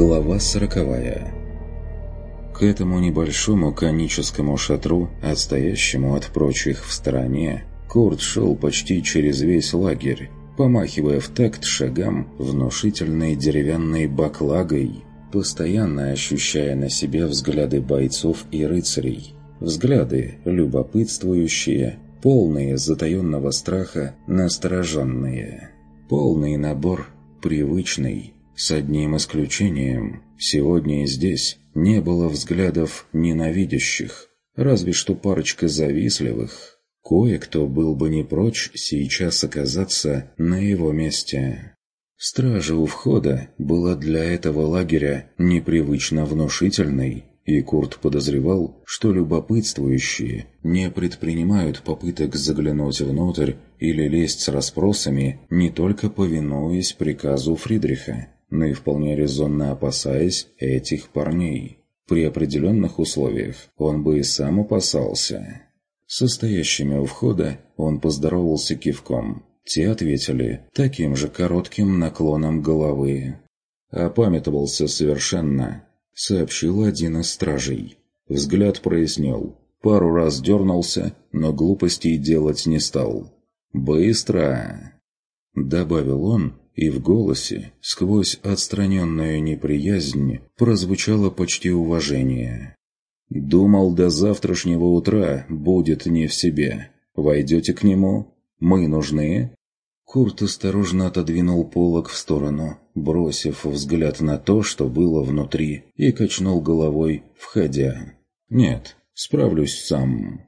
Глава сороковая К этому небольшому коническому шатру, отстоящему от прочих в стороне, Курт шел почти через весь лагерь, помахивая в такт шагам внушительной деревянной баклагой, постоянно ощущая на себе взгляды бойцов и рыцарей. Взгляды любопытствующие, полные затаенного страха, настороженные. Полный набор, привычный, с одним исключением, сегодня и здесь не было взглядов ненавидящих, разве что парочка завистливых. Кое-кто был бы не прочь сейчас оказаться на его месте. Стража у входа была для этого лагеря непривычно внушительной, и Курт подозревал, что любопытствующие не предпринимают попыток заглянуть внутрь или лезть с расспросами, не только повинуясь приказу Фридриха, но и вполне резонно опасаясь этих парней. При определенных условиях он бы и сам опасался. Состоящими у входа он поздоровался кивком. Те ответили таким же коротким наклоном головы. «Опамятовался совершенно», — сообщил один из стражей. Взгляд прояснил. Пару раз дернулся, но глупостей делать не стал. «Быстро!» — добавил он, и в голосе, сквозь отстраненную неприязнь, прозвучало почти уважение. «Думал, до завтрашнего утра будет не в себе. Войдете к нему? Мы нужны?» Курт осторожно отодвинул полок в сторону, бросив взгляд на то, что было внутри, и качнул головой, входя. «Нет, справлюсь сам».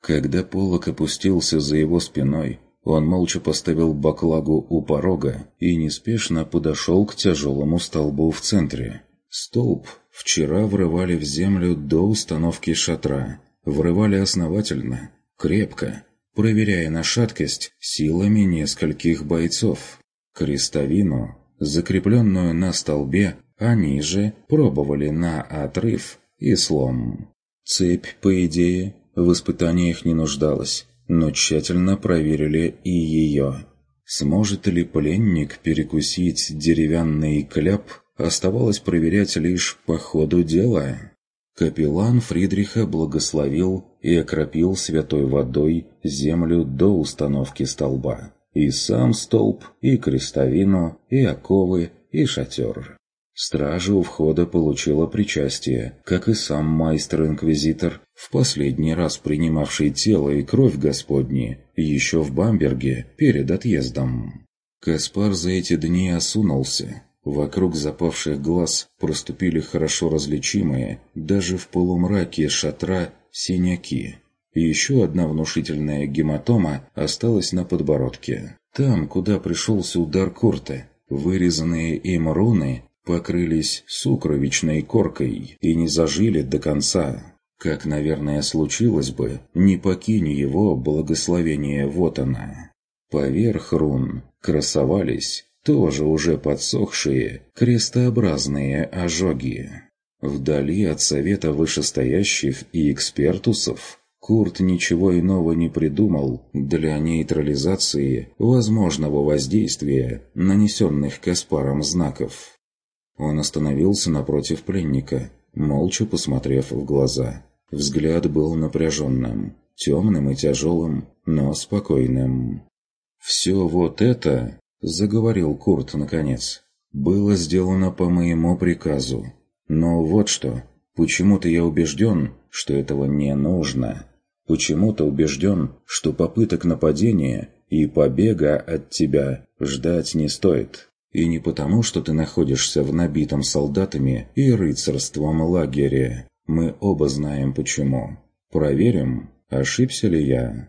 Когда полок опустился за его спиной, он молча поставил баклагу у порога и неспешно подошел к тяжелому столбу в центре. Столб вчера врывали в землю до установки шатра. Врывали основательно, крепко, проверяя на шаткость силами нескольких бойцов. Крестовину, закрепленную на столбе, они же пробовали на отрыв и слом. Цепь, по идее, в испытаниях не нуждалась но тщательно проверили и ее. Сможет ли пленник перекусить деревянный кляп, оставалось проверять лишь по ходу дела. Капеллан Фридриха благословил и окропил святой водой землю до установки столба. И сам столб, и крестовину, и оковы, и шатер. Стража у входа получила причастие, как и сам майстер-инквизитор, в последний раз принимавший тело и кровь Господни, еще в Бамберге, перед отъездом. Каспар за эти дни осунулся. Вокруг запавших глаз проступили хорошо различимые, даже в полумраке шатра, синяки. Еще одна внушительная гематома осталась на подбородке. Там, куда пришелся удар Курта, вырезанные им руны покрылись сукровичной коркой и не зажили до конца. Как, наверное, случилось бы, не покинь его благословение вот она. Поверх рун красовались тоже уже подсохшие крестообразные ожоги. Вдали от совета вышестоящих и экспертусов Курт ничего иного не придумал для нейтрализации возможного воздействия нанесенных Каспаром знаков. Он остановился напротив пленника, молча посмотрев в глаза. Взгляд был напряженным, темным и тяжелым, но спокойным. «Все вот это», — заговорил Курт наконец, — «было сделано по моему приказу. Но вот что, почему-то я убежден, что этого не нужно. Почему-то убежден, что попыток нападения и побега от тебя ждать не стоит. И не потому, что ты находишься в набитом солдатами и рыцарством лагере. Мы оба знаем почему. Проверим, ошибся ли я.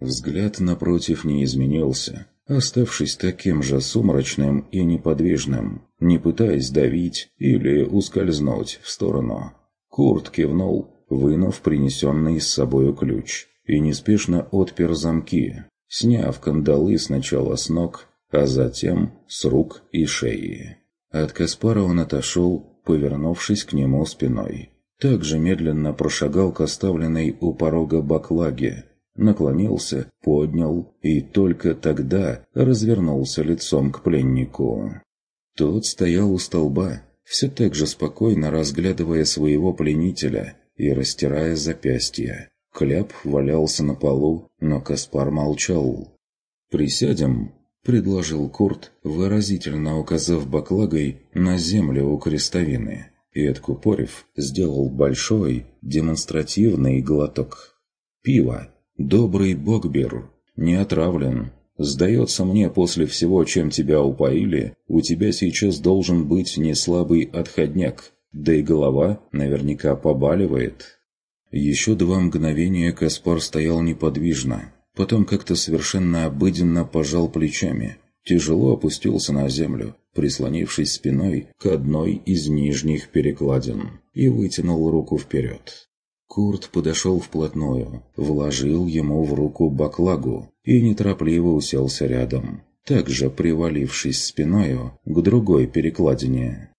Взгляд напротив не изменился, оставшись таким же сумрачным и неподвижным, не пытаясь давить или ускользнуть в сторону. Курт кивнул, вынув принесенный с собою ключ, и неспешно отпер замки, сняв кандалы сначала с ног, а затем с рук и шеи. От Каспара он отошел, повернувшись к нему спиной. Также медленно прошагал к оставленной у порога баклаге, наклонился, поднял и только тогда развернулся лицом к пленнику. Тот стоял у столба, все так же спокойно разглядывая своего пленителя и растирая запястья. Кляп валялся на полу, но Каспар молчал. «Присядем», — предложил Курт, выразительно указав баклагой на землю у крестовины. И, откупорив, сделал большой, демонстративный глоток. «Пиво. Добрый богбер. Не отравлен. Сдается мне, после всего, чем тебя упоили, у тебя сейчас должен быть не слабый отходняк, да и голова наверняка побаливает». Еще два мгновения Каспар стоял неподвижно, потом как-то совершенно обыденно пожал плечами, тяжело опустился на землю, прислонившись спиной к одной из нижних перекладин, и вытянул руку вперед. Курт подошел вплотную, вложил ему в руку баклагу и неторопливо уселся рядом, также привалившись спиною к другой перекладине.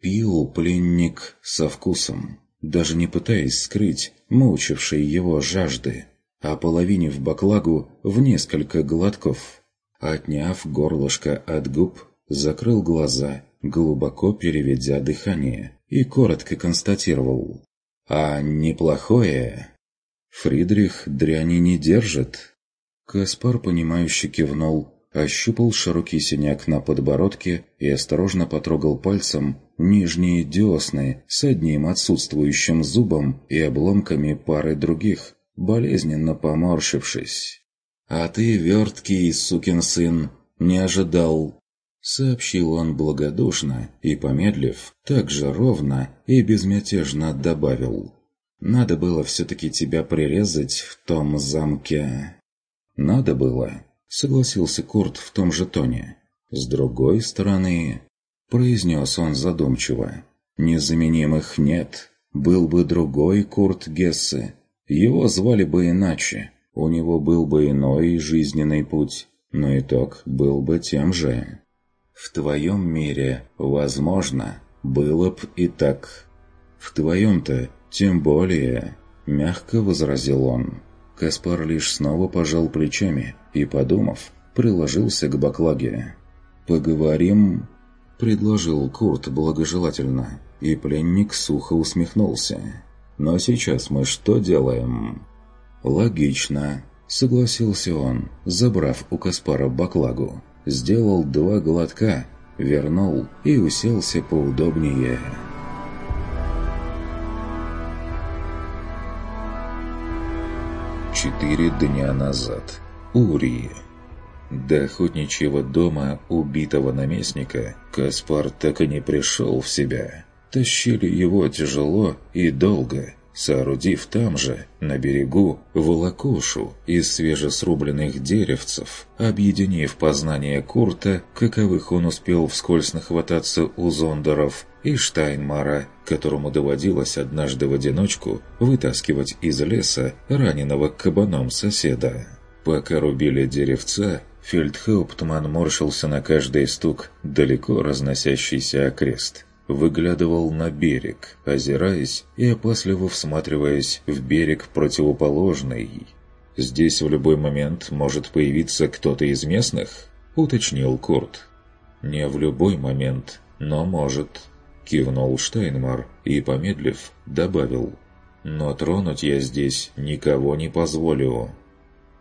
Пил пленник со вкусом, даже не пытаясь скрыть мучившей его жажды, а половинив баклагу в несколько глотков. Отняв горлышко от губ, закрыл глаза, глубоко переведя дыхание, и коротко констатировал. «А неплохое?» «Фридрих дряни не держит?» Каспар, понимающе кивнул, ощупал широкий синяк на подбородке и осторожно потрогал пальцем нижние десны с одним отсутствующим зубом и обломками пары других, болезненно поморщившись. «А ты, верткий сукин сын, не ожидал!» Сообщил он благодушно и, помедлив, так же ровно и безмятежно добавил. «Надо было все-таки тебя прирезать в том замке». «Надо было», согласился Курт в том же тоне. «С другой стороны...» — произнес он задумчиво. «Незаменимых нет. Был бы другой Курт Гессе. Его звали бы иначе. У него был бы иной жизненный путь, но итог был бы тем же. В твоем мире, возможно, было б и так. В твоем-то тем более...» — мягко возразил он. Каспар лишь снова пожал плечами и, подумав, приложился к баклаге. «Поговорим?» – предложил Курт благожелательно, и пленник сухо усмехнулся. «Но сейчас мы что делаем?» «Логично», – согласился он, забрав у Каспара баклагу. Сделал два глотка, вернул и уселся поудобнее. Четыре дня назад. Урии. До охотничьего дома убитого наместника Каспар так и не пришел в себя. Тащили его тяжело и долго, соорудив там же, на берегу, волокушу из свежесрубленных деревцев, объединив познание Курта, каковых он успел вскользь нахвататься у зондеров, и Штайнмара, которому доводилось однажды в одиночку вытаскивать из леса раненого кабаном соседа. Пока рубили деревца, фельдхауптман морщился на каждый стук, далеко разносящийся окрест – выглядывал на берег, озираясь и опасливо всматриваясь в берег противоположный. «Здесь в любой момент может появиться кто-то из местных?» — уточнил Курт. «Не в любой момент, но может», — кивнул Штайнмар и, помедлив, добавил. «Но тронуть я здесь никого не позволю».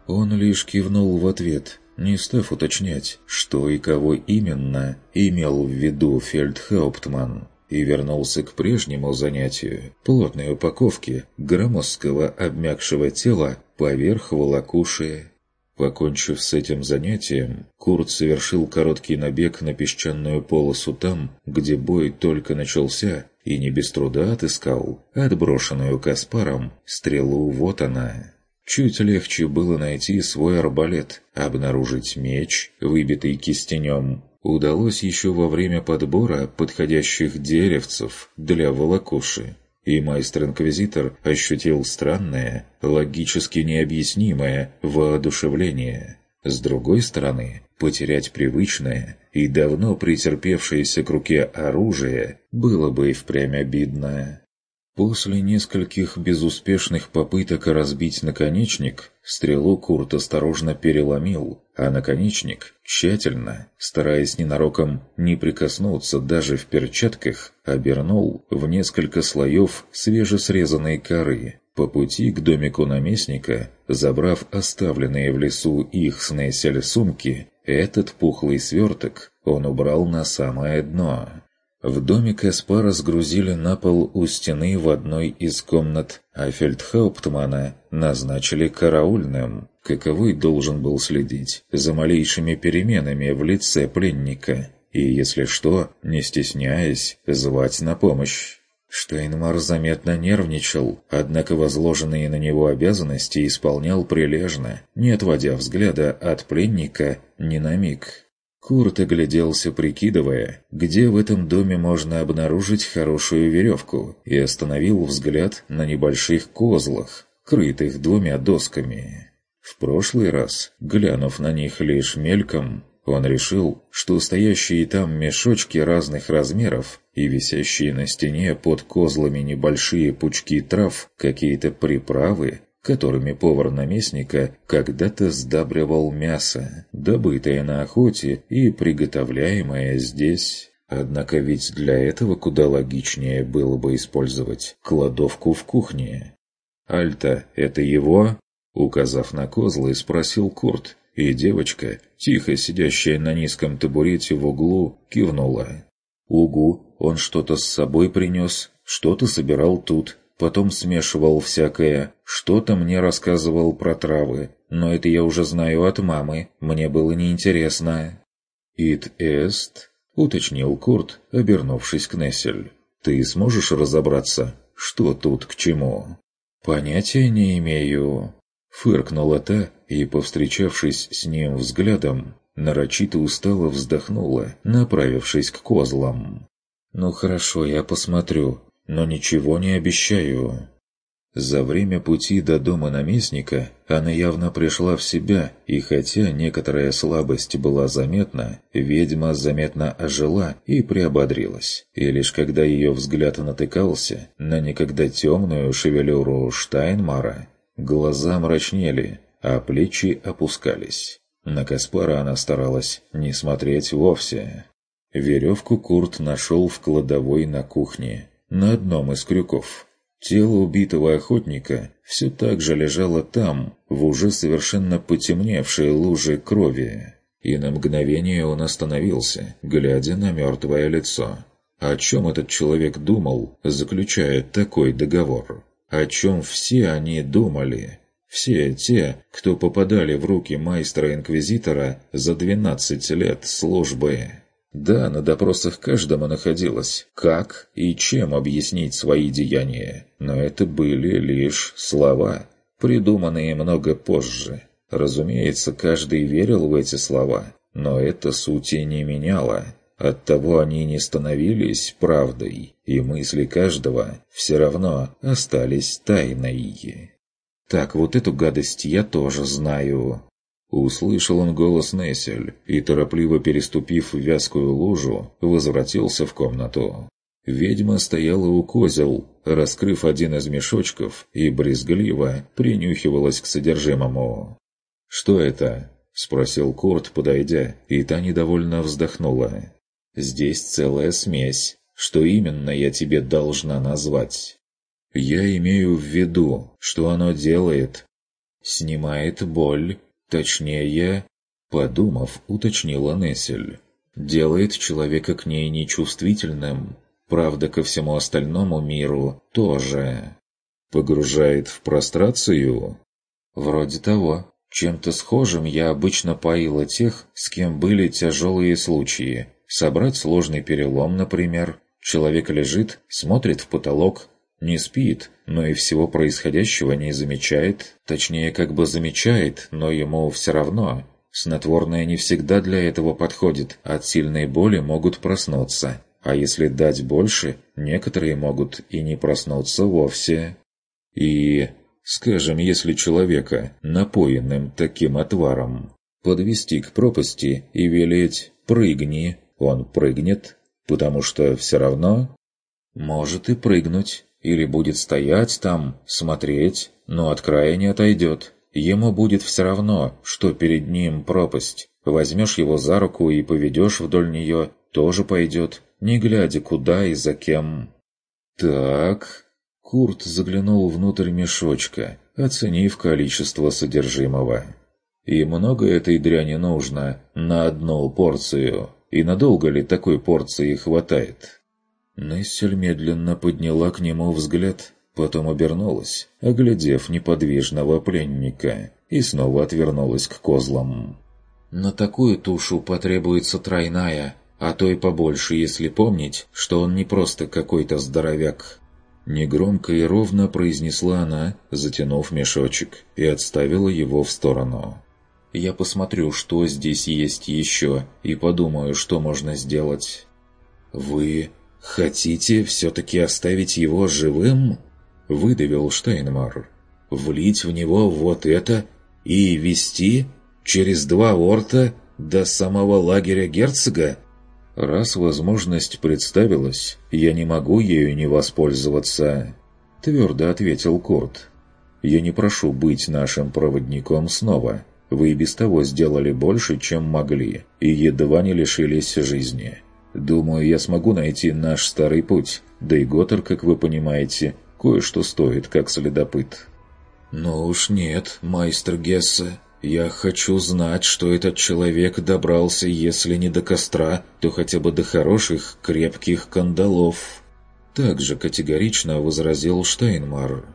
Он лишь кивнул в ответ, не став уточнять, что и кого именно имел в виду фельдхауптман, и вернулся к прежнему занятию – плотной упаковке громоздкого обмякшего тела поверх волокуши. Покончив с этим занятием, Курт совершил короткий набег на песчаную полосу там, где бой только начался, и не без труда отыскал отброшенную Каспаром стрелу «Вот она». Чуть легче было найти свой арбалет, обнаружить меч, выбитый кистенем. Удалось еще во время подбора подходящих деревцев для волокуши. И майстер-инквизитор ощутил странное, логически необъяснимое воодушевление. С другой стороны, потерять привычное и давно претерпевшееся к руке оружие было бы и впрямь обидно. После нескольких безуспешных попыток разбить наконечник, стрелу Курт осторожно переломил, а наконечник, тщательно, стараясь ненароком не прикоснуться даже в перчатках, обернул в несколько слоев свежесрезанной коры. По пути к домику наместника, забрав оставленные в лесу их с сумки, этот пухлый сверток он убрал на самое дно. В доме Каспара сгрузили на пол у стены в одной из комнат, а фельдхауптмана назначили караульным, каковой должен был следить за малейшими переменами в лице пленника и, если что, не стесняясь, звать на помощь. Штейнмар заметно нервничал, однако возложенные на него обязанности исполнял прилежно, не отводя взгляда от пленника ни на миг. Курт огляделся, прикидывая, где в этом доме можно обнаружить хорошую веревку, и остановил взгляд на небольших козлах, крытых двумя досками. В прошлый раз, глянув на них лишь мельком, он решил, что стоящие там мешочки разных размеров и висящие на стене под козлами небольшие пучки трав, какие-то приправы, которыми повар наместника когда-то сдабривал мясо, добытое на охоте и приготовляемое здесь. Однако ведь для этого куда логичнее было бы использовать кладовку в кухне. «Альта, это его?» Указав на козлы, спросил Курт, и девочка, тихо сидящая на низком табурете в углу, кивнула. «Угу, он что-то с собой принес, что-то собирал тут, потом смешивал всякое, что-то мне рассказывал про травы, но это я уже знаю от мамы, мне было неинтересно. «Ит эст?» — уточнил Курт, обернувшись к Нессель. «Ты сможешь разобраться, что тут к чему?» «Понятия не имею», — фыркнула та и, повстречавшись с ним взглядом, нарочито устало вздохнула, направившись к козлам. «Ну хорошо, я посмотрю, но ничего не обещаю». За время пути до дома наместника она явно пришла в себя, и хотя некоторая слабость была заметна, ведьма заметно ожила и приободрилась. И лишь когда ее взгляд натыкался на никогда темную шевелюру Штайнмара, глаза мрачнели, а плечи опускались. На Каспара она старалась не смотреть вовсе. Веревку Курт нашел в кладовой на кухне, на одном из крюков. Тело убитого охотника все так же лежало там, в уже совершенно потемневшей луже крови. И на мгновение он остановился, глядя на мертвое лицо. О чем этот человек думал, заключая такой договор? О чем все они думали? Все те, кто попадали в руки майстра-инквизитора за 12 лет службы. Да, на допросах каждому находилось, как и чем объяснить свои деяния, но это были лишь слова, придуманные много позже. Разумеется, каждый верил в эти слова, но это сути не меняло. Оттого они не становились правдой, и мысли каждого все равно остались тайной. «Так, вот эту гадость я тоже знаю», Услышал он голос Нессель и, торопливо переступив вязкую лужу, возвратился в комнату. Ведьма стояла у козел, раскрыв один из мешочков, и брезгливо принюхивалась к содержимому. «Что это?» — спросил Курт, подойдя, и та недовольно вздохнула. «Здесь целая смесь. Что именно я тебе должна назвать?» «Я имею в виду, что оно делает. Снимает боль, Точнее, подумав, уточнила Нессель. Делает человека к ней нечувствительным, правда, ко всему остальному миру тоже. Погружает в прострацию? Вроде того. Чем-то схожим я обычно поила тех, с кем были тяжелые случаи. Собрать сложный перелом, например. Человек лежит, смотрит в потолок, не спит, но и всего происходящего не замечает. Точнее, как бы замечает, но ему все равно. Снотворное не всегда для этого подходит. От сильной боли могут проснуться. А если дать больше, некоторые могут и не проснуться вовсе. И, скажем, если человека, напоенным таким отваром, подвести к пропасти и велеть «прыгни», он прыгнет, потому что все равно может и прыгнуть, или будет стоять там, смотреть, но от края не отойдет. Ему будет все равно, что перед ним пропасть. Возьмешь его за руку и поведешь вдоль нее, тоже пойдет, не глядя куда и за кем. Так... Курт заглянул внутрь мешочка, оценив количество содержимого. И много этой дряни нужно на одну порцию? И надолго ли такой порции хватает? Нессель медленно подняла к нему взгляд, потом обернулась, оглядев неподвижного пленника, и снова отвернулась к козлам. «На такую тушу потребуется тройная, а то и побольше, если помнить, что он не просто какой-то здоровяк». Негромко и ровно произнесла она, затянув мешочек, и отставила его в сторону. «Я посмотрю, что здесь есть еще, и подумаю, что можно сделать». «Вы хотите все-таки оставить его живым?» – выдавил Штайнмар. «Влить в него вот это и вести через два орта до самого лагеря герцога?» «Раз возможность представилась, я не могу ею не воспользоваться», — твердо ответил Курт. «Я не прошу быть нашим проводником снова. Вы и без того сделали больше, чем могли, и едва не лишились жизни. Думаю, я смогу найти наш старый путь, да и Готтер, как вы понимаете, кое-что стоит, как следопыт». «Ну уж нет, майстер Гессе», я хочу знать, что этот человек добрался, если не до костра, то хотя бы до хороших, крепких кандалов. Также категорично возразил Штейнмар.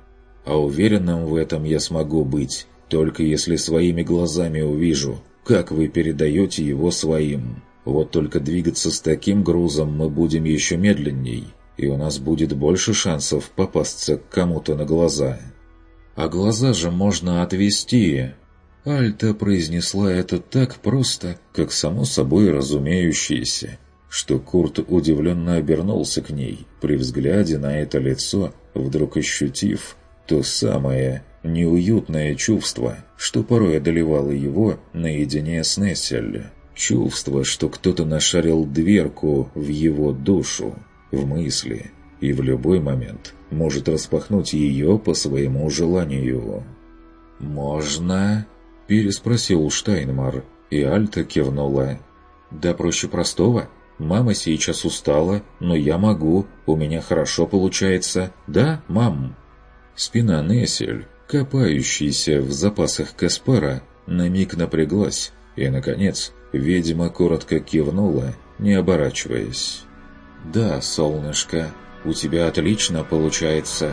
А уверенным в этом я смогу быть, только если своими глазами увижу, как вы передаете его своим. Вот только двигаться с таким грузом мы будем еще медленней, и у нас будет больше шансов попасться к кому-то на глаза. А глаза же можно отвести, Альта произнесла это так просто, как само собой разумеющееся, что Курт удивленно обернулся к ней, при взгляде на это лицо, вдруг ощутив то самое неуютное чувство, что порой одолевало его наедине с Нессель. Чувство, что кто-то нашарил дверку в его душу, в мысли, и в любой момент может распахнуть ее по своему желанию. «Можно...» Переспросил Штайнмар, и Альта кивнула. «Да проще простого. Мама сейчас устала, но я могу, у меня хорошо получается. Да, мам?» Спина Нессель, копающаяся в запасах Каспара, на миг напряглась, и, наконец, ведьма коротко кивнула, не оборачиваясь. «Да, солнышко, у тебя отлично получается».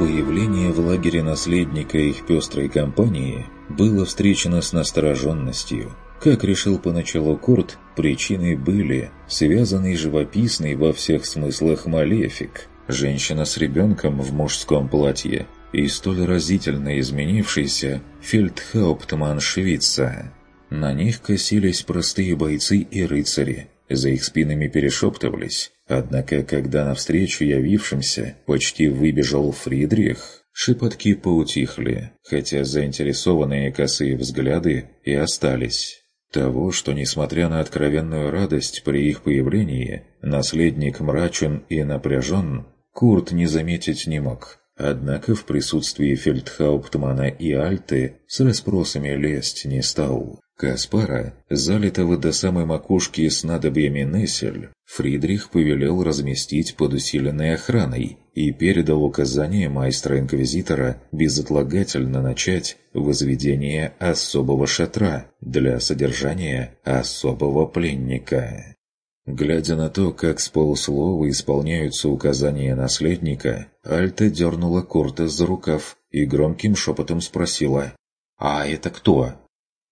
Появление в лагере наследника их пестрой компании было встречено с настороженностью. Как решил поначалу Курт, причиной были связанный живописный во всех смыслах малефик, женщина с ребенком в мужском платье и столь разительно изменившийся фельдхауптман Швейца. На них косились простые бойцы и рыцари, за их спинами перешептывались, Однако, когда навстречу явившимся почти выбежал Фридрих, шепотки поутихли, хотя заинтересованные косые взгляды и остались. Того, что, несмотря на откровенную радость при их появлении, наследник мрачен и напряжен, Курт не заметить не мог. Однако в присутствии фельдхауптмана и Альты с расспросами лезть не стал. Каспара, залитого до самой макушки снадобьями Нессель, Фридрих повелел разместить под усиленной охраной и передал указание майстра-инквизитора безотлагательно начать возведение особого шатра для содержания особого пленника. Глядя на то, как с полуслова исполняются указания наследника, Альта дернула Курта за рукав и громким шепотом спросила «А это кто?»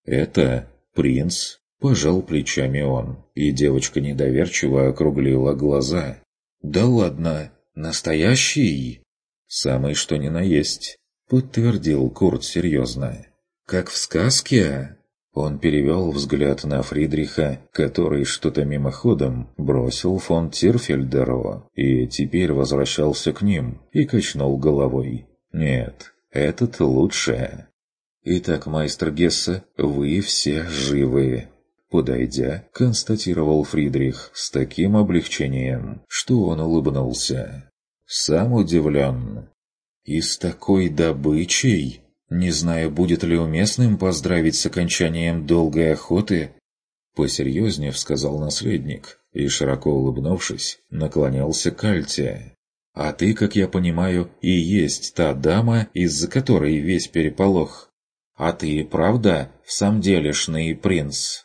«Это принц», – пожал плечами он, и девочка недоверчиво округлила глаза. «Да ладно, настоящий?» «Самый что ни на есть», – подтвердил Курт серьезно. «Как в сказке?» Он перевел взгляд на Фридриха, который что-то мимоходом бросил фон Тирфельдеру и теперь возвращался к ним и качнул головой. «Нет, этот лучше». Итак, майстер Гесса, вы все живы. Подойдя, констатировал Фридрих с таким облегчением, что он улыбнулся. Сам удивлен. И с такой добычей? Не знаю, будет ли уместным поздравить с окончанием долгой охоты, посерьезнее сказал наследник и, широко улыбнувшись, наклонялся к Альте. «А ты, как я понимаю, и есть та дама, из-за которой весь переполох. А ты, правда, в самом делешный принц?»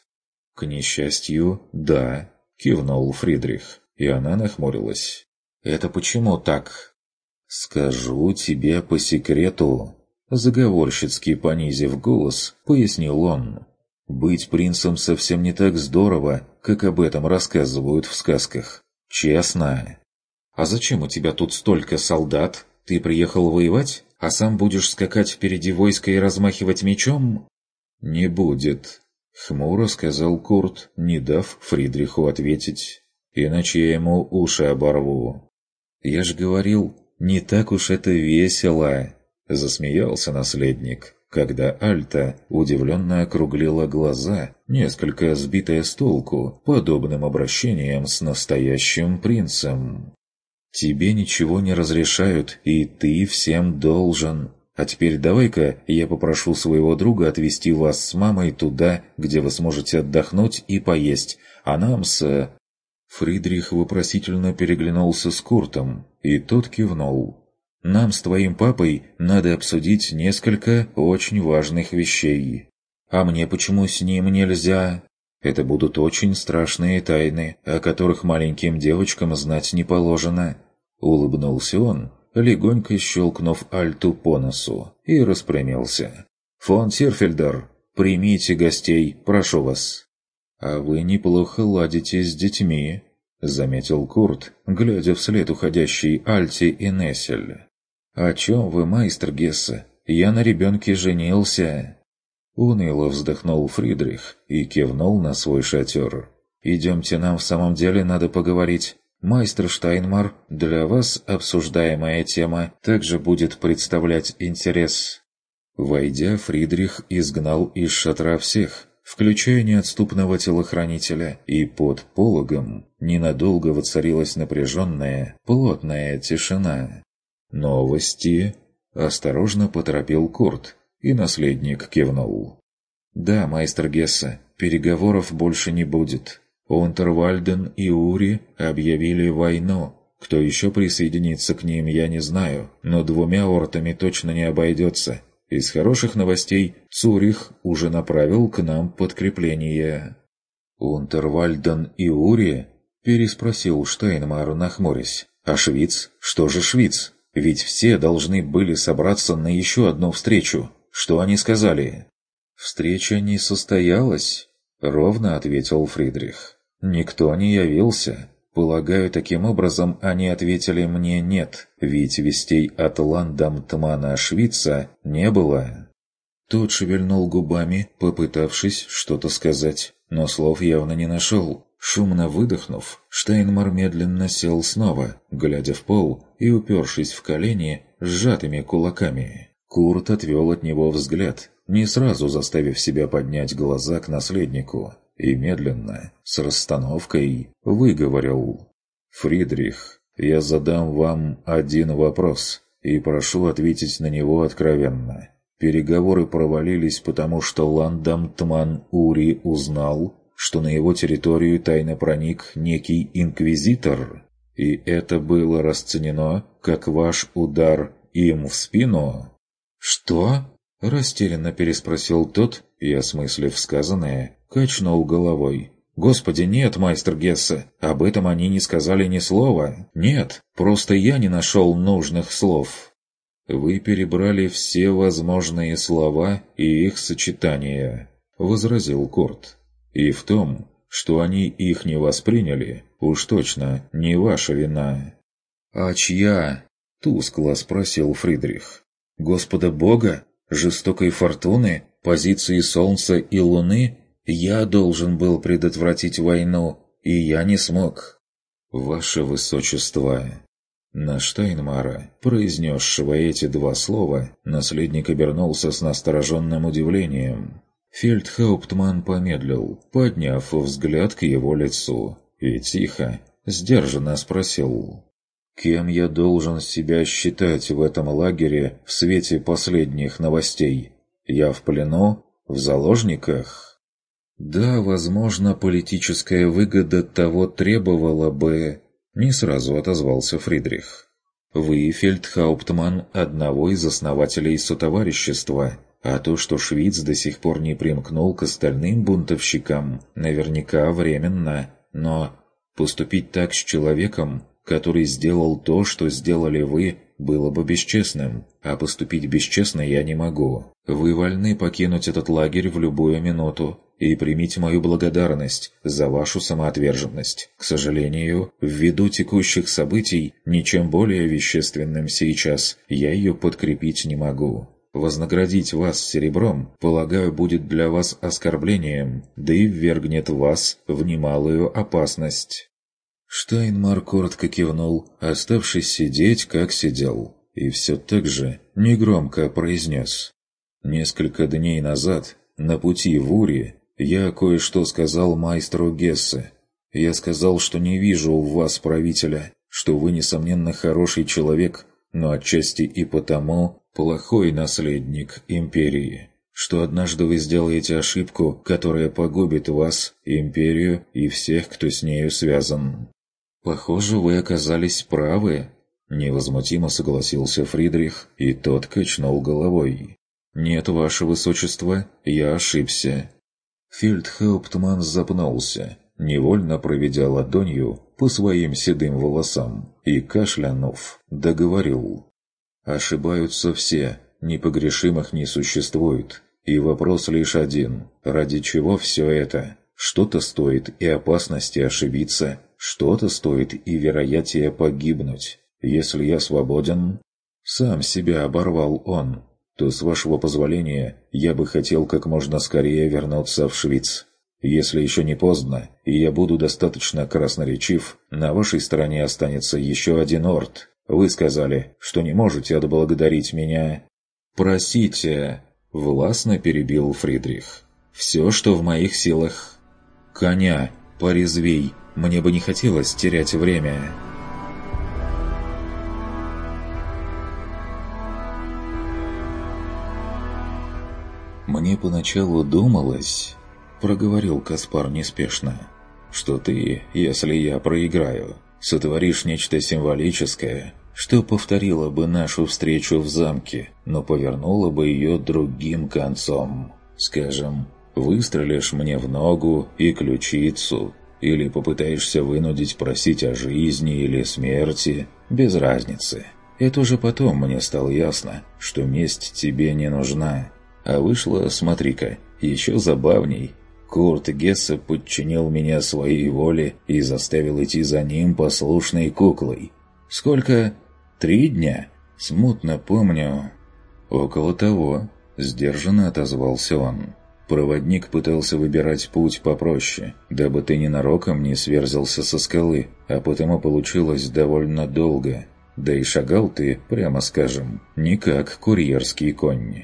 «К несчастью, да», — кивнул Фридрих, и она нахмурилась. «Это почему так?» «Скажу тебе по секрету», — заговорщицки понизив голос, пояснил он. «Быть принцем совсем не так здорово, как об этом рассказывают в сказках. Честно». «А зачем у тебя тут столько солдат? Ты приехал воевать, а сам будешь скакать впереди войска и размахивать мечом?» «Не будет», — хмуро сказал Курт, не дав Фридриху ответить. «Иначе я ему уши оборву». «Я ж говорил, не так уж это весело», — засмеялся наследник, когда Альта удивленно округлила глаза, несколько сбитая с толку подобным обращением с настоящим принцем. «Тебе ничего не разрешают, и ты всем должен. А теперь давай-ка я попрошу своего друга отвезти вас с мамой туда, где вы сможете отдохнуть и поесть, а нам с...» Фридрих вопросительно переглянулся с Куртом, и тот кивнул. «Нам с твоим папой надо обсудить несколько очень важных вещей. А мне почему с ним нельзя?» Это будут очень страшные тайны, о которых маленьким девочкам знать не положено. Улыбнулся он, легонько щелкнув Альту по носу, и распрямился. «Фон Тирфельдер, примите гостей, прошу вас». «А вы неплохо ладите с детьми», — заметил Курт, глядя вслед уходящей Альте и Нессель. «О чем вы, майстер Гесса? Я на ребенке женился». Уныло вздохнул Фридрих и кивнул на свой шатер. «Идемте, нам в самом деле надо поговорить. Майстер Штайнмар, для вас обсуждаемая тема также будет представлять интерес». Войдя, Фридрих изгнал из шатра всех, включая неотступного телохранителя, и под пологом ненадолго воцарилась напряженная, плотная тишина. «Новости?» – осторожно поторопил Курт, и наследник кивнул. «Да, майстер Гесса, переговоров больше не будет. Унтервальден и Ури объявили войну. Кто еще присоединится к ним, я не знаю, но двумя ортами точно не обойдется. Из хороших новостей Цурих уже направил к нам подкрепление. «Унтервальден и Ури?» – переспросил Штейнмар, нахмурясь. «А Швиц? Что же Швиц? Ведь все должны были собраться на еще одну встречу. Что они сказали?» «Встреча не состоялась», — ровно ответил Фридрих. «Никто не явился. Полагаю, таким образом они ответили мне «нет», ведь вестей от Ландамтмана Швица не было». Тот шевельнул губами, попытавшись что-то сказать, но слов явно не нашел. Шумно выдохнув, Штайнмар медленно сел снова, глядя в пол и упершись в колени сжатыми кулаками. Курт отвел от него взгляд, не сразу заставив себя поднять глаза к наследнику, и медленно, с расстановкой, выговорил. «Фридрих, я задам вам один вопрос, и прошу ответить на него откровенно. Переговоры провалились, потому что Ландам Тман Ури узнал, что на его территорию тайно проник некий инквизитор, и это было расценено как ваш удар им в спину». «Что?» – растерянно переспросил тот и, осмыслив сказанное, качнул головой. «Господи, нет, майстер Гессе, об этом они не сказали ни слова. Нет, просто я не нашел нужных слов». «Вы перебрали все возможные слова и их сочетания», — возразил Корт. «И в том, что они их не восприняли, уж точно не ваша вина». «А чья?» — тускло спросил Фридрих. Господа Бога, жестокой фортуны, позиции Солнца и Луны, я должен был предотвратить войну, и я не смог. Ваше Высочество. На Штайнмара, произнесшего эти два слова, наследник обернулся с настороженным удивлением. Фельдхауптман помедлил, подняв взгляд к его лицу, и тихо, сдержанно спросил. «Кем я должен себя считать в этом лагере в свете последних новостей? Я в плену? В заложниках?» «Да, возможно, политическая выгода того требовала бы...» Не сразу отозвался Фридрих. «Вы, фельдхауптман, одного из основателей сотоварищества, а то, что Швиц до сих пор не примкнул к остальным бунтовщикам, наверняка временно. Но поступить так с человеком, который сделал то, что сделали вы, было бы бесчестным, а поступить бесчестно я не могу. Вы вольны покинуть этот лагерь в любую минуту, и примите мою благодарность за вашу самоотверженность. К сожалению, ввиду текущих событий, ничем более вещественным сейчас я ее подкрепить не могу. Вознаградить вас серебром, полагаю, будет для вас оскорблением, да и ввергнет вас в немалую опасность». Штайнмар коротко кивнул, оставшись сидеть, как сидел, и все так же негромко произнес. Несколько дней назад, на пути в Ури, я кое-что сказал майстру Гессе. Я сказал, что не вижу в вас правителя, что вы, несомненно, хороший человек, но отчасти и потому плохой наследник империи, что однажды вы сделаете ошибку, которая погубит вас, империю и всех, кто с нею связан. Похоже, вы оказались правы, невозмутимо согласился Фридрих, и тот качнул головой. «Нет, ваше высочество, я ошибся. Фельдхауптман запнулся, невольно проведя ладонью по своим седым волосам, и, кашлянув, договорил. «Ошибаются все, непогрешимых не существует, и вопрос лишь один – ради чего все это? Что-то стоит и опасности ошибиться, что-то стоит и вероятие погибнуть. Если я свободен...» Сам себя оборвал он, то, с вашего позволения, я бы хотел как можно скорее вернуться в Швиц. Если еще не поздно, и я буду достаточно красноречив, на вашей стороне останется еще один орд. Вы сказали, что не можете отблагодарить меня. «Просите!» – властно перебил Фридрих. «Все, что в моих силах. Коня, порезвей, мне бы не хотелось терять время». «Мне поначалу думалось...» — проговорил Каспар неспешно. «Что ты, если я проиграю, сотворишь нечто символическое, что повторило бы нашу встречу в замке, но повернуло бы ее другим концом. Скажем, выстрелишь мне в ногу и ключицу, или попытаешься вынудить просить о жизни или смерти, без разницы. Это уже потом мне стало ясно, что месть тебе не нужна, а вышло, смотри-ка, еще забавней. Курт Гессе подчинил меня своей воле и заставил идти за ним послушной куклой. Сколько? Три дня? Смутно помню. Около того, сдержанно отозвался он. Проводник пытался выбирать путь попроще, дабы ты ненароком не сверзился со скалы, а потому получилось довольно долго. Да и шагал ты, прямо скажем, не как курьерский конь.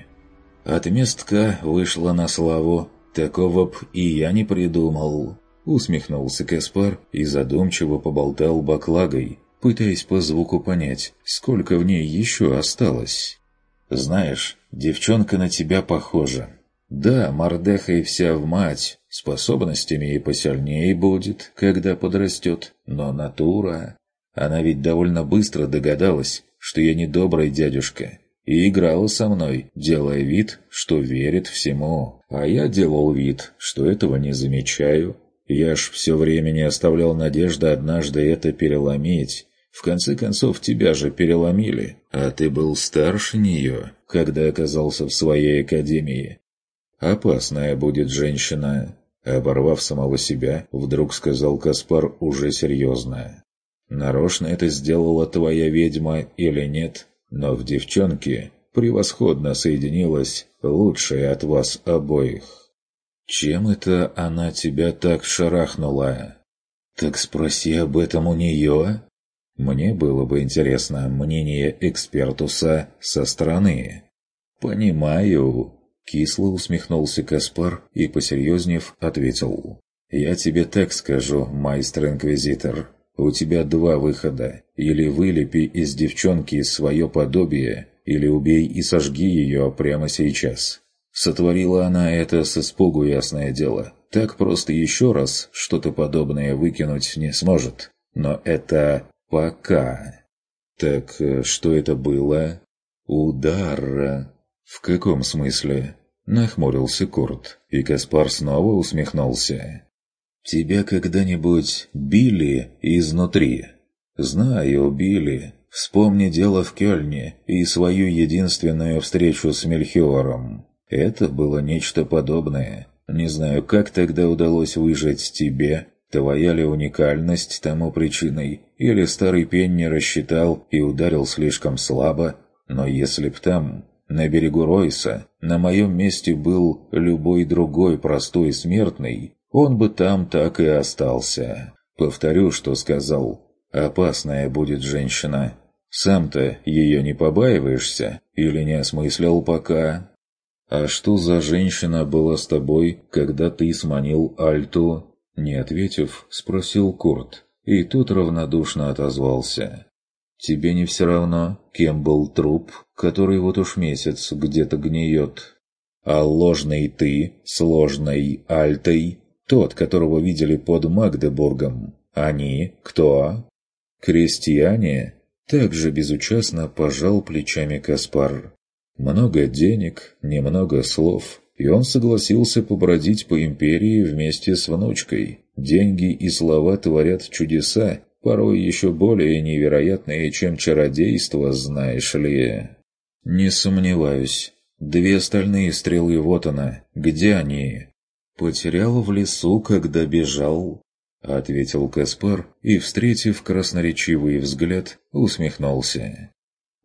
Отместка вышла на славу. Такого б и я не придумал. Усмехнулся Каспар и задумчиво поболтал баклагой, пытаясь по звуку понять, сколько в ней еще осталось. «Знаешь, девчонка на тебя похожа. Да, мордеха и вся в мать, способностями и посильнее будет, когда подрастет, но натура... Она ведь довольно быстро догадалась, что я не добрый дядюшка, и играла со мной, делая вид, что верит всему. А я делал вид, что этого не замечаю. Я ж все время не оставлял надежды однажды это переломить. В конце концов, тебя же переломили, а ты был старше нее, когда оказался в своей академии. Опасная будет женщина. Оборвав самого себя, вдруг сказал Каспар уже серьезно. «Нарочно это сделала твоя ведьма или нет, но в девчонке превосходно соединилась лучшая от вас обоих. Чем это она тебя так шарахнула? Так спроси об этом у нее. Мне было бы интересно мнение экспертуса со стороны. «Понимаю», — кисло усмехнулся Каспар и, посерьезнев, ответил. «Я тебе так скажу, майстер-инквизитор. У тебя два выхода. Или вылепи из девчонки свое подобие, или убей и сожги ее прямо сейчас. Сотворила она это с испугу, ясное дело. Так просто еще раз что-то подобное выкинуть не сможет. Но это пока. Так э, что это было? Удар. В каком смысле? Нахмурился Курт, и Каспар снова усмехнулся. «Тебя когда-нибудь били изнутри?» «Знаю, били. Вспомни дело в Кёльне и свою единственную встречу с Мельхиором. Это было нечто подобное. Не знаю, как тогда удалось выжить тебе, твоя ли уникальность тому причиной, или старый пень не рассчитал и ударил слишком слабо, но если б там, на берегу Ройса, на моем месте был любой другой простой смертный, он бы там так и остался. Повторю, что сказал. Опасная будет женщина. Сам-то ее не побаиваешься или не осмыслял пока? «А что за женщина была с тобой, когда ты сманил Альту?» Не ответив, спросил Курт, и тут равнодушно отозвался. «Тебе не все равно, кем был труп, который вот уж месяц где-то гниет? А ложный ты, сложной Альтой, тот, которого видели под Магдебургом, они кто?» «Крестьяне?» Также безучастно пожал плечами Каспар. Много денег, немного слов, и он согласился побродить по империи вместе с внучкой. Деньги и слова творят чудеса, порой еще более невероятные, чем чародейство, знаешь ли. Не сомневаюсь. Две остальные стрелы вот она. Где они? Потерял в лесу, когда бежал. — ответил Каспар и, встретив красноречивый взгляд, усмехнулся.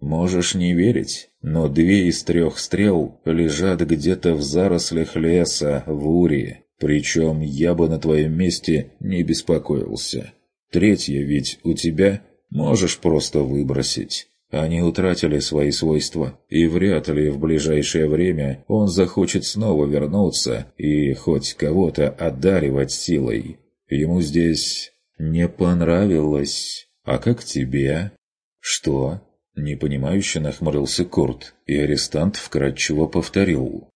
«Можешь не верить, но две из трех стрел лежат где-то в зарослях леса в Уре, причем я бы на твоем месте не беспокоился. Третья ведь у тебя можешь просто выбросить». Они утратили свои свойства, и вряд ли в ближайшее время он захочет снова вернуться и хоть кого-то одаривать силой. Ему здесь не понравилось. А как тебе? Что? Непонимающе нахмурился Курт, и арестант вкратчиво повторил.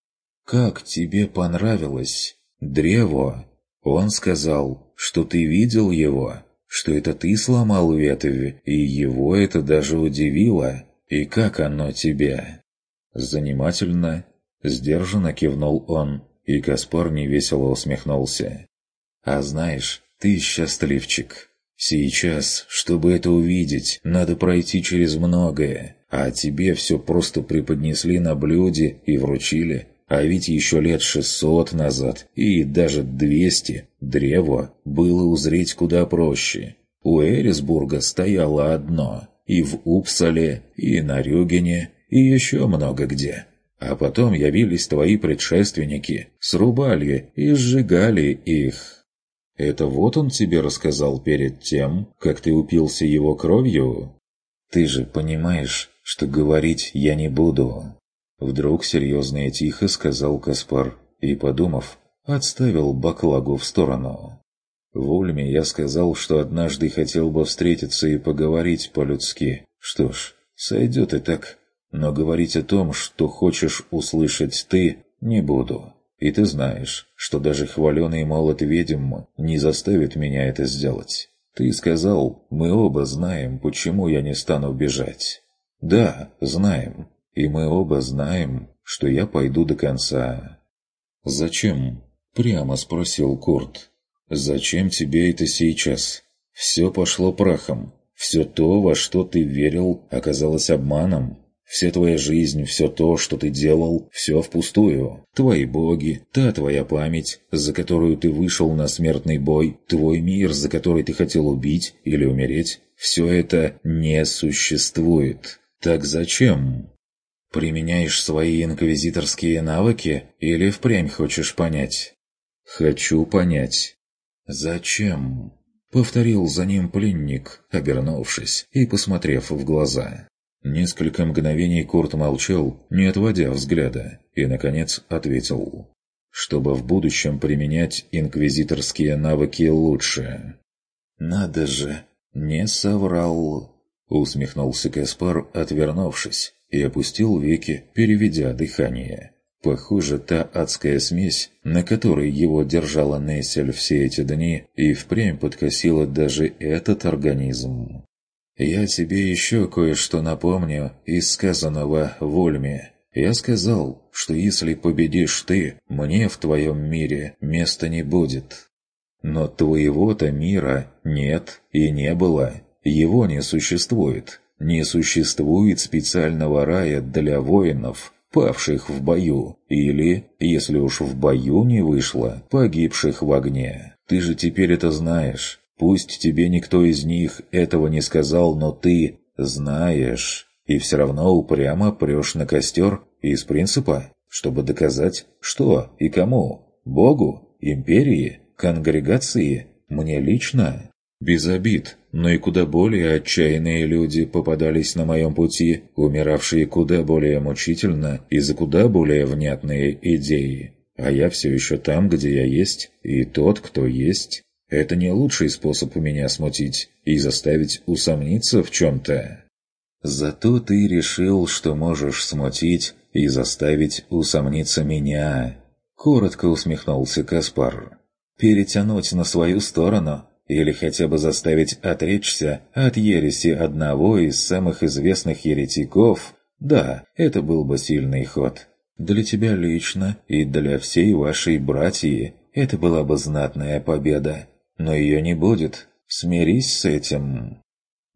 «Как тебе понравилось? Древо?» Он сказал, что ты видел его, что это ты сломал ветвь, и его это даже удивило. И как оно тебе? Занимательно. Сдержанно кивнул он, и Каспар невесело усмехнулся. А знаешь, ты счастливчик. Сейчас, чтобы это увидеть, надо пройти через многое, а тебе все просто преподнесли на блюде и вручили. А ведь еще лет шестьсот назад и даже двести древо было узреть куда проще. У Эрисбурга стояло одно, и в Упсале, и на Рюгене, и еще много где. А потом явились твои предшественники, срубали и сжигали их. Это вот он тебе рассказал перед тем, как ты упился его кровью? Ты же понимаешь, что говорить я не буду. Вдруг серьезно и тихо сказал Каспар и, подумав, отставил баклагу в сторону. В Ульме я сказал, что однажды хотел бы встретиться и поговорить по-людски. Что ж, сойдет и так. Но говорить о том, что хочешь услышать ты, не буду. И ты знаешь, что даже хваленый молот ведьм не заставит меня это сделать. Ты сказал, мы оба знаем, почему я не стану бежать. Да, знаем. И мы оба знаем, что я пойду до конца. «Зачем?» – прямо спросил Курт. «Зачем тебе это сейчас? Все пошло прахом. Все то, во что ты верил, оказалось обманом. Вся твоя жизнь, все то, что ты делал, все впустую. Твои боги, та твоя память, за которую ты вышел на смертный бой, твой мир, за который ты хотел убить или умереть, все это не существует. Так зачем? Применяешь свои инквизиторские навыки или впрямь хочешь понять? Хочу понять. Зачем? Повторил за ним пленник, обернувшись и посмотрев в глаза. Несколько мгновений Курт молчал, не отводя взгляда, и, наконец, ответил. «Чтобы в будущем применять инквизиторские навыки лучше». «Надо же, не соврал!» Усмехнулся Каспар, отвернувшись, и опустил веки, переведя дыхание. Похоже, та адская смесь, на которой его держала Нессель все эти дни, и впрямь подкосила даже этот организм. «Я тебе еще кое-что напомню из сказанного в Ульме. Я сказал, что если победишь ты, мне в твоем мире места не будет. Но твоего-то мира нет и не было, его не существует. Не существует специального рая для воинов, павших в бою, или, если уж в бою не вышло, погибших в огне. Ты же теперь это знаешь. Пусть тебе никто из них этого не сказал, но ты знаешь. И все равно упрямо прешь на костер из принципа, чтобы доказать, что и кому. Богу? Империи? Конгрегации? Мне лично? Без обид, но и куда более отчаянные люди попадались на моем пути, умиравшие куда более мучительно и за куда более внятные идеи. А я все еще там, где я есть, и тот, кто есть. Это не лучший способ меня смутить и заставить усомниться в чем-то. Зато ты решил, что можешь смутить и заставить усомниться меня. Коротко усмехнулся Каспар. Перетянуть на свою сторону или хотя бы заставить отречься от ереси одного из самых известных еретиков, да, это был бы сильный ход. Для тебя лично и для всей вашей братьи это была бы знатная победа. Но ее не будет. Смирись с этим.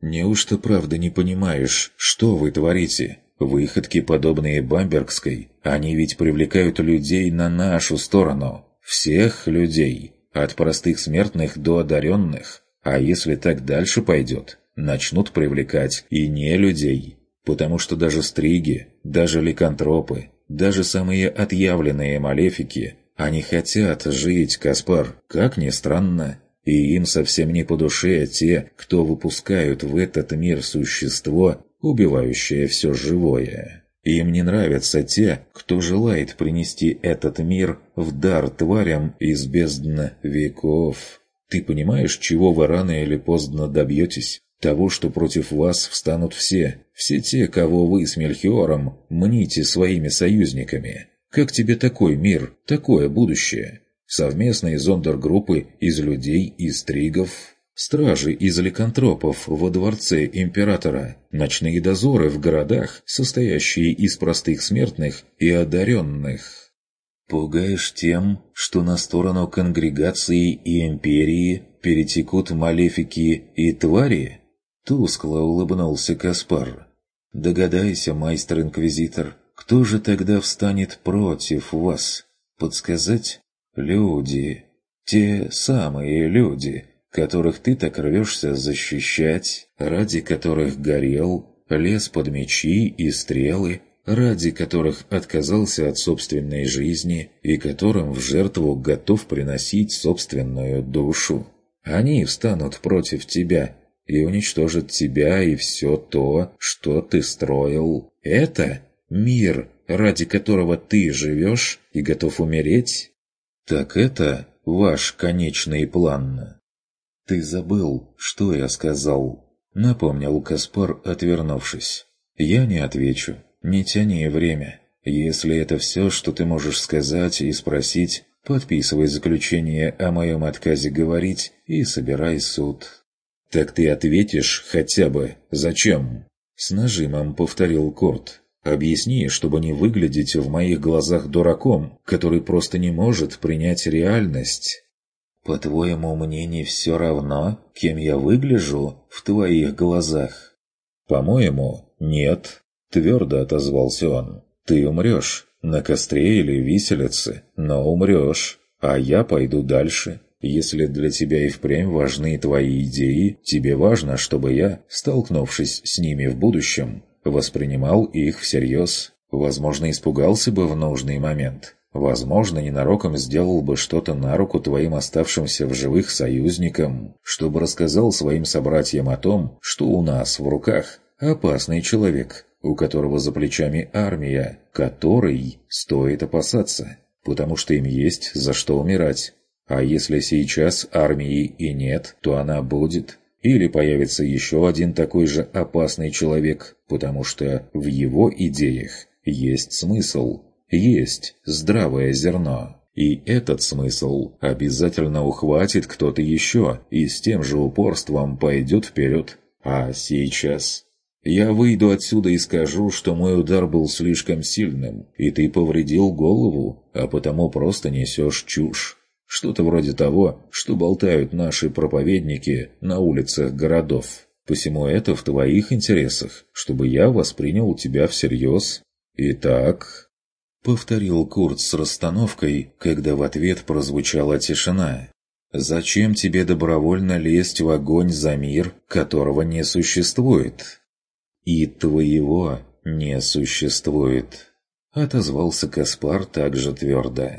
Неужто правда не понимаешь, что вы творите? Выходки, подобные Бамбергской, они ведь привлекают людей на нашу сторону. Всех людей. От простых смертных до одаренных. А если так дальше пойдет, начнут привлекать и не людей. Потому что даже стриги, даже ликантропы, даже самые отъявленные малефики, они хотят жить, Каспар, как ни странно. И им совсем не по душе те, кто выпускают в этот мир существо, убивающее все живое. Им не нравятся те, кто желает принести этот мир в дар тварям из бездны веков. Ты понимаешь, чего вы рано или поздно добьетесь? Того, что против вас встанут все, все те, кого вы с Мельхиором мните своими союзниками. Как тебе такой мир, такое будущее? Совместные зондергруппы из людей и стригов, Стражи из ликантропов во дворце императора, ночные дозоры в городах, состоящие из простых смертных и одаренных. Пугаешь тем, что на сторону конгрегации и империи перетекут малефики и твари? Тускло улыбнулся Каспар. Догадайся, майстер-инквизитор, кто же тогда встанет против вас? Подсказать? Люди. Те самые люди, которых ты так рвешься защищать, ради которых горел, лез под мечи и стрелы, ради которых отказался от собственной жизни и которым в жертву готов приносить собственную душу. Они встанут против тебя и уничтожат тебя и все то, что ты строил. Это мир, ради которого ты живешь и готов умереть? Так это ваш конечный план. «Ты забыл, что я сказал», — напомнил Каспар, отвернувшись. «Я не отвечу. Не тяни время. Если это все, что ты можешь сказать и спросить, подписывай заключение о моем отказе говорить и собирай суд». «Так ты ответишь хотя бы. Зачем?» С нажимом повторил Корт. «Объясни, чтобы не выглядеть в моих глазах дураком, который просто не может принять реальность». «По-твоему, мне не все равно, кем я выгляжу в твоих глазах?» «По-моему, нет», — твердо отозвался он. «Ты умрешь, на костре или виселице, но умрешь, а я пойду дальше. Если для тебя и впрямь важны твои идеи, тебе важно, чтобы я, столкнувшись с ними в будущем, воспринимал их всерьез. Возможно, испугался бы в нужный момент, Возможно, ненароком сделал бы что-то на руку твоим оставшимся в живых союзникам, чтобы рассказал своим собратьям о том, что у нас в руках опасный человек, у которого за плечами армия, которой стоит опасаться, потому что им есть за что умирать. А если сейчас армии и нет, то она будет. Или появится еще один такой же опасный человек, потому что в его идеях есть смысл, есть здравое зерно. И этот смысл обязательно ухватит кто-то еще и с тем же упорством пойдет вперед. А сейчас... Я выйду отсюда и скажу, что мой удар был слишком сильным, и ты повредил голову, а потому просто несешь чушь. Что-то вроде того, что болтают наши проповедники на улицах городов. Посему это в твоих интересах, чтобы я воспринял тебя всерьез. Итак, Повторил Курт с расстановкой, когда в ответ прозвучала тишина. «Зачем тебе добровольно лезть в огонь за мир, которого не существует?» «И твоего не существует», — отозвался Каспар также твердо.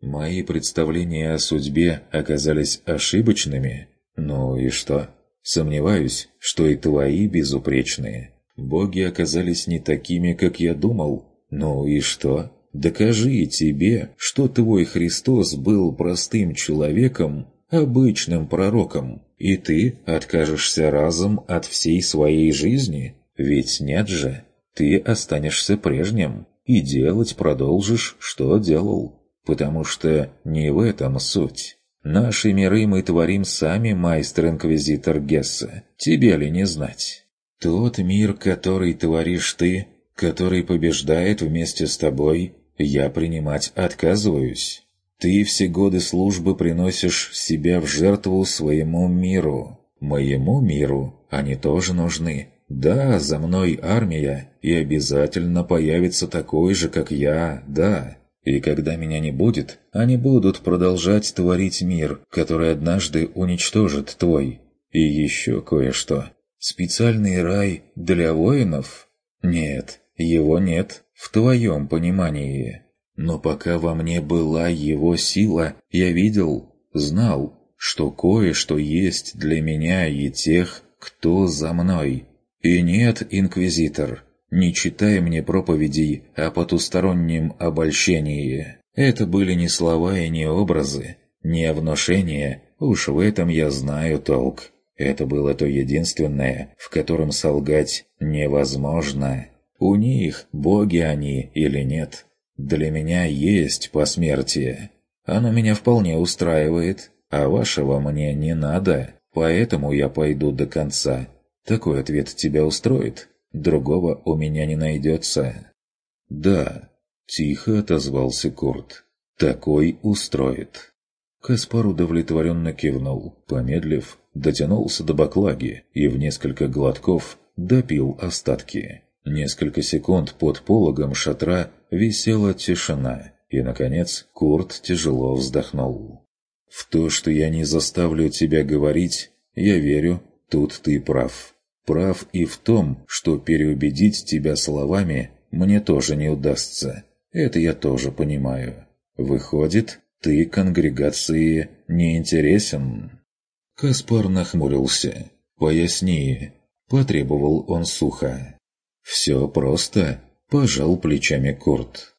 «Мои представления о судьбе оказались ошибочными? Ну и что? Сомневаюсь, что и твои безупречные. Боги оказались не такими, как я думал. Ну и что?» Докажи тебе, что твой Христос был простым человеком, обычным пророком, и ты откажешься разом от всей своей жизни? Ведь нет же, ты останешься прежним и делать продолжишь, что делал. Потому что не в этом суть. Наши миры мы творим сами, майстер-инквизитор Гесса. Тебе ли не знать? Тот мир, который творишь ты, который побеждает вместе с тобой, я принимать отказываюсь. Ты все годы службы приносишь себя в жертву своему миру. Моему миру они тоже нужны. Да, за мной армия, и обязательно появится такой же, как я, да. И когда меня не будет, они будут продолжать творить мир, который однажды уничтожит твой. И еще кое-что. Специальный рай для воинов? Нет, его нет в твоем понимании. Но пока во мне была его сила, я видел, знал, что кое-что есть для меня и тех, кто за мной. И нет, инквизитор, не читай мне проповедей о потустороннем обольщении. Это были не слова и не образы, не внушения, уж в этом я знаю толк. Это было то единственное, в котором солгать невозможно. У них, боги они или нет, для меня есть посмертие. Оно меня вполне устраивает, а вашего мне не надо, поэтому я пойду до конца. Такой ответ тебя устроит? Другого у меня не найдется». «Да», — тихо отозвался Курт. «Такой устроит». Каспар удовлетворенно кивнул, помедлив, дотянулся до баклаги и в несколько глотков допил остатки. Несколько секунд под пологом шатра висела тишина, и, наконец, Курт тяжело вздохнул. «В то, что я не заставлю тебя говорить, я верю, тут ты прав. Прав и в том, что переубедить тебя словами мне тоже не удастся. Это я тоже понимаю. Выходит, ты конгрегации не интересен?» Каспар нахмурился. «Поясни», — потребовал он сухо. «Все просто», – пожал плечами Курт.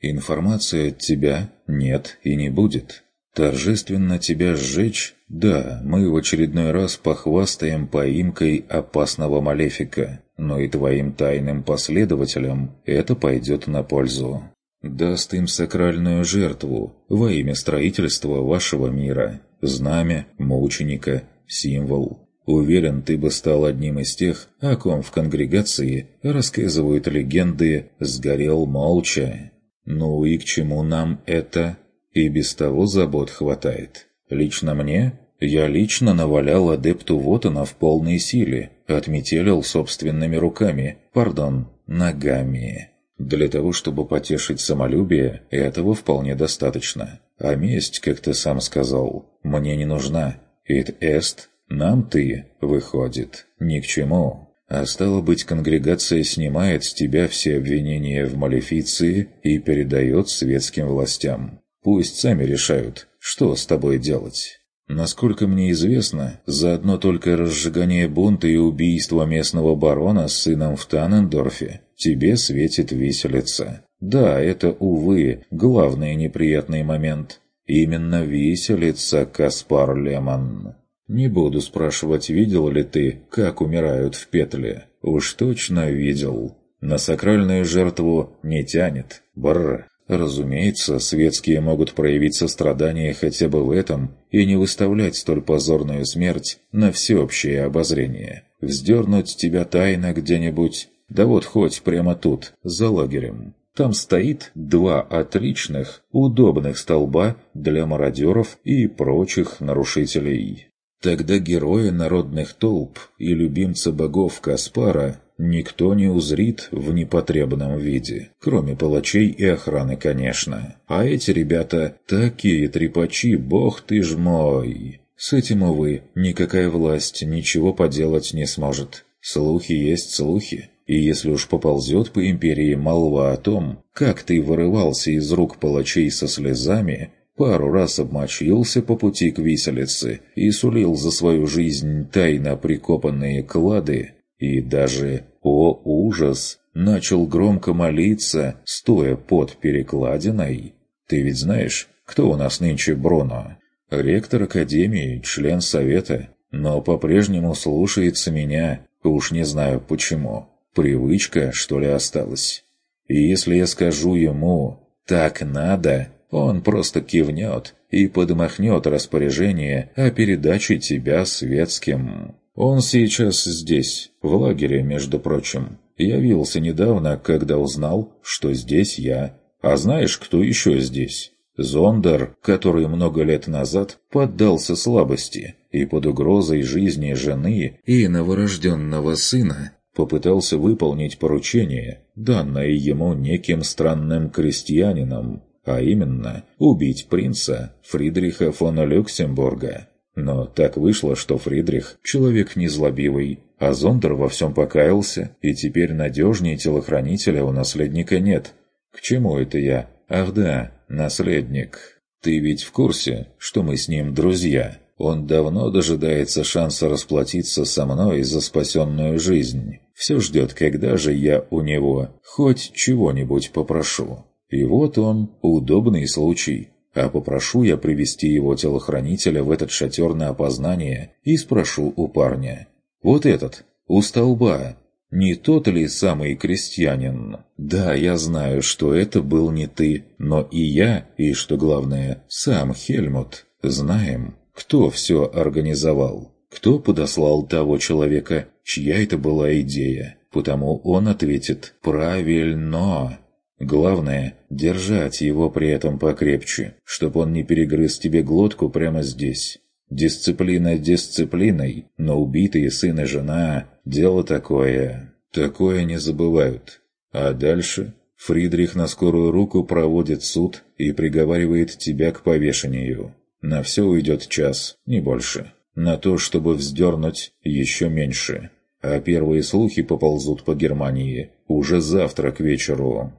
«Информации от тебя нет и не будет. Торжественно тебя сжечь? Да, мы в очередной раз похвастаем поимкой опасного малефика, но и твоим тайным последователям это пойдет на пользу. Даст им сакральную жертву во имя строительства вашего мира, знамя, мученика, символ, Уверен, ты бы стал одним из тех, о ком в конгрегации рассказывают легенды «сгорел молча». Ну и к чему нам это? И без того забот хватает. Лично мне? Я лично навалял адепту Вотана в полной силе, отметелил собственными руками, пардон, ногами. Для того, чтобы потешить самолюбие, этого вполне достаточно. А месть, как ты сам сказал, мне не нужна. Ит эст нам ты, выходит, ни к чему. А стало быть, конгрегация снимает с тебя все обвинения в малефиции и передает светским властям. Пусть сами решают, что с тобой делать. Насколько мне известно, за одно только разжигание бунта и убийство местного барона с сыном в Танендорфе тебе светит виселица. Да, это, увы, главный неприятный момент. Именно виселица Каспар Лемон. Не буду спрашивать, видел ли ты, как умирают в петле. Уж точно видел. На сакральную жертву не тянет. Бррр. Разумеется, светские могут проявить сострадание хотя бы в этом и не выставлять столь позорную смерть на всеобщее обозрение. Вздернуть тебя тайно где-нибудь, да вот хоть прямо тут, за лагерем. Там стоит два отличных, удобных столба для мародеров и прочих нарушителей. Тогда героя народных толп и любимца богов Каспара никто не узрит в непотребном виде, кроме палачей и охраны, конечно. А эти ребята такие трепачи, бог ты ж мой! С этим, увы, никакая власть ничего поделать не сможет. Слухи есть слухи. И если уж поползет по империи молва о том, как ты вырывался из рук палачей со слезами, пару раз обмочился по пути к виселице и сулил за свою жизнь тайно прикопанные клады, и даже, о ужас, начал громко молиться, стоя под перекладиной. Ты ведь знаешь, кто у нас нынче Броно? Ректор Академии, член Совета, но по-прежнему слушается меня, уж не знаю почему. Привычка, что ли, осталась? И если я скажу ему «так надо», он просто кивнет и подмахнет распоряжение о передаче тебя светским. Он сейчас здесь, в лагере, между прочим. Явился недавно, когда узнал, что здесь я. А знаешь, кто еще здесь? Зондер, который много лет назад поддался слабости и под угрозой жизни жены и новорожденного сына попытался выполнить поручение, данное ему неким странным крестьянином, а именно убить принца Фридриха фон Люксембурга. Но так вышло, что Фридрих – человек незлобивый, а Зондер во всем покаялся, и теперь надежнее телохранителя у наследника нет. К чему это я? Ах да, наследник. Ты ведь в курсе, что мы с ним друзья? Он давно дожидается шанса расплатиться со мной за спасенную жизнь. Все ждет, когда же я у него хоть чего-нибудь попрошу. И вот он, удобный случай. А попрошу я привести его телохранителя в этот шатер на опознание и спрошу у парня. Вот этот, у столба, не тот ли самый крестьянин? Да, я знаю, что это был не ты, но и я, и, что главное, сам Хельмут, знаем, кто все организовал, кто подослал того человека, чья это была идея. Потому он ответит «правильно». Главное – держать его при этом покрепче, чтобы он не перегрыз тебе глотку прямо здесь. Дисциплина дисциплиной, но убитые сын и жена – дело такое. Такое не забывают. А дальше Фридрих на скорую руку проводит суд и приговаривает тебя к повешению. На все уйдет час, не больше. На то, чтобы вздернуть, еще меньше. А первые слухи поползут по Германии уже завтра к вечеру.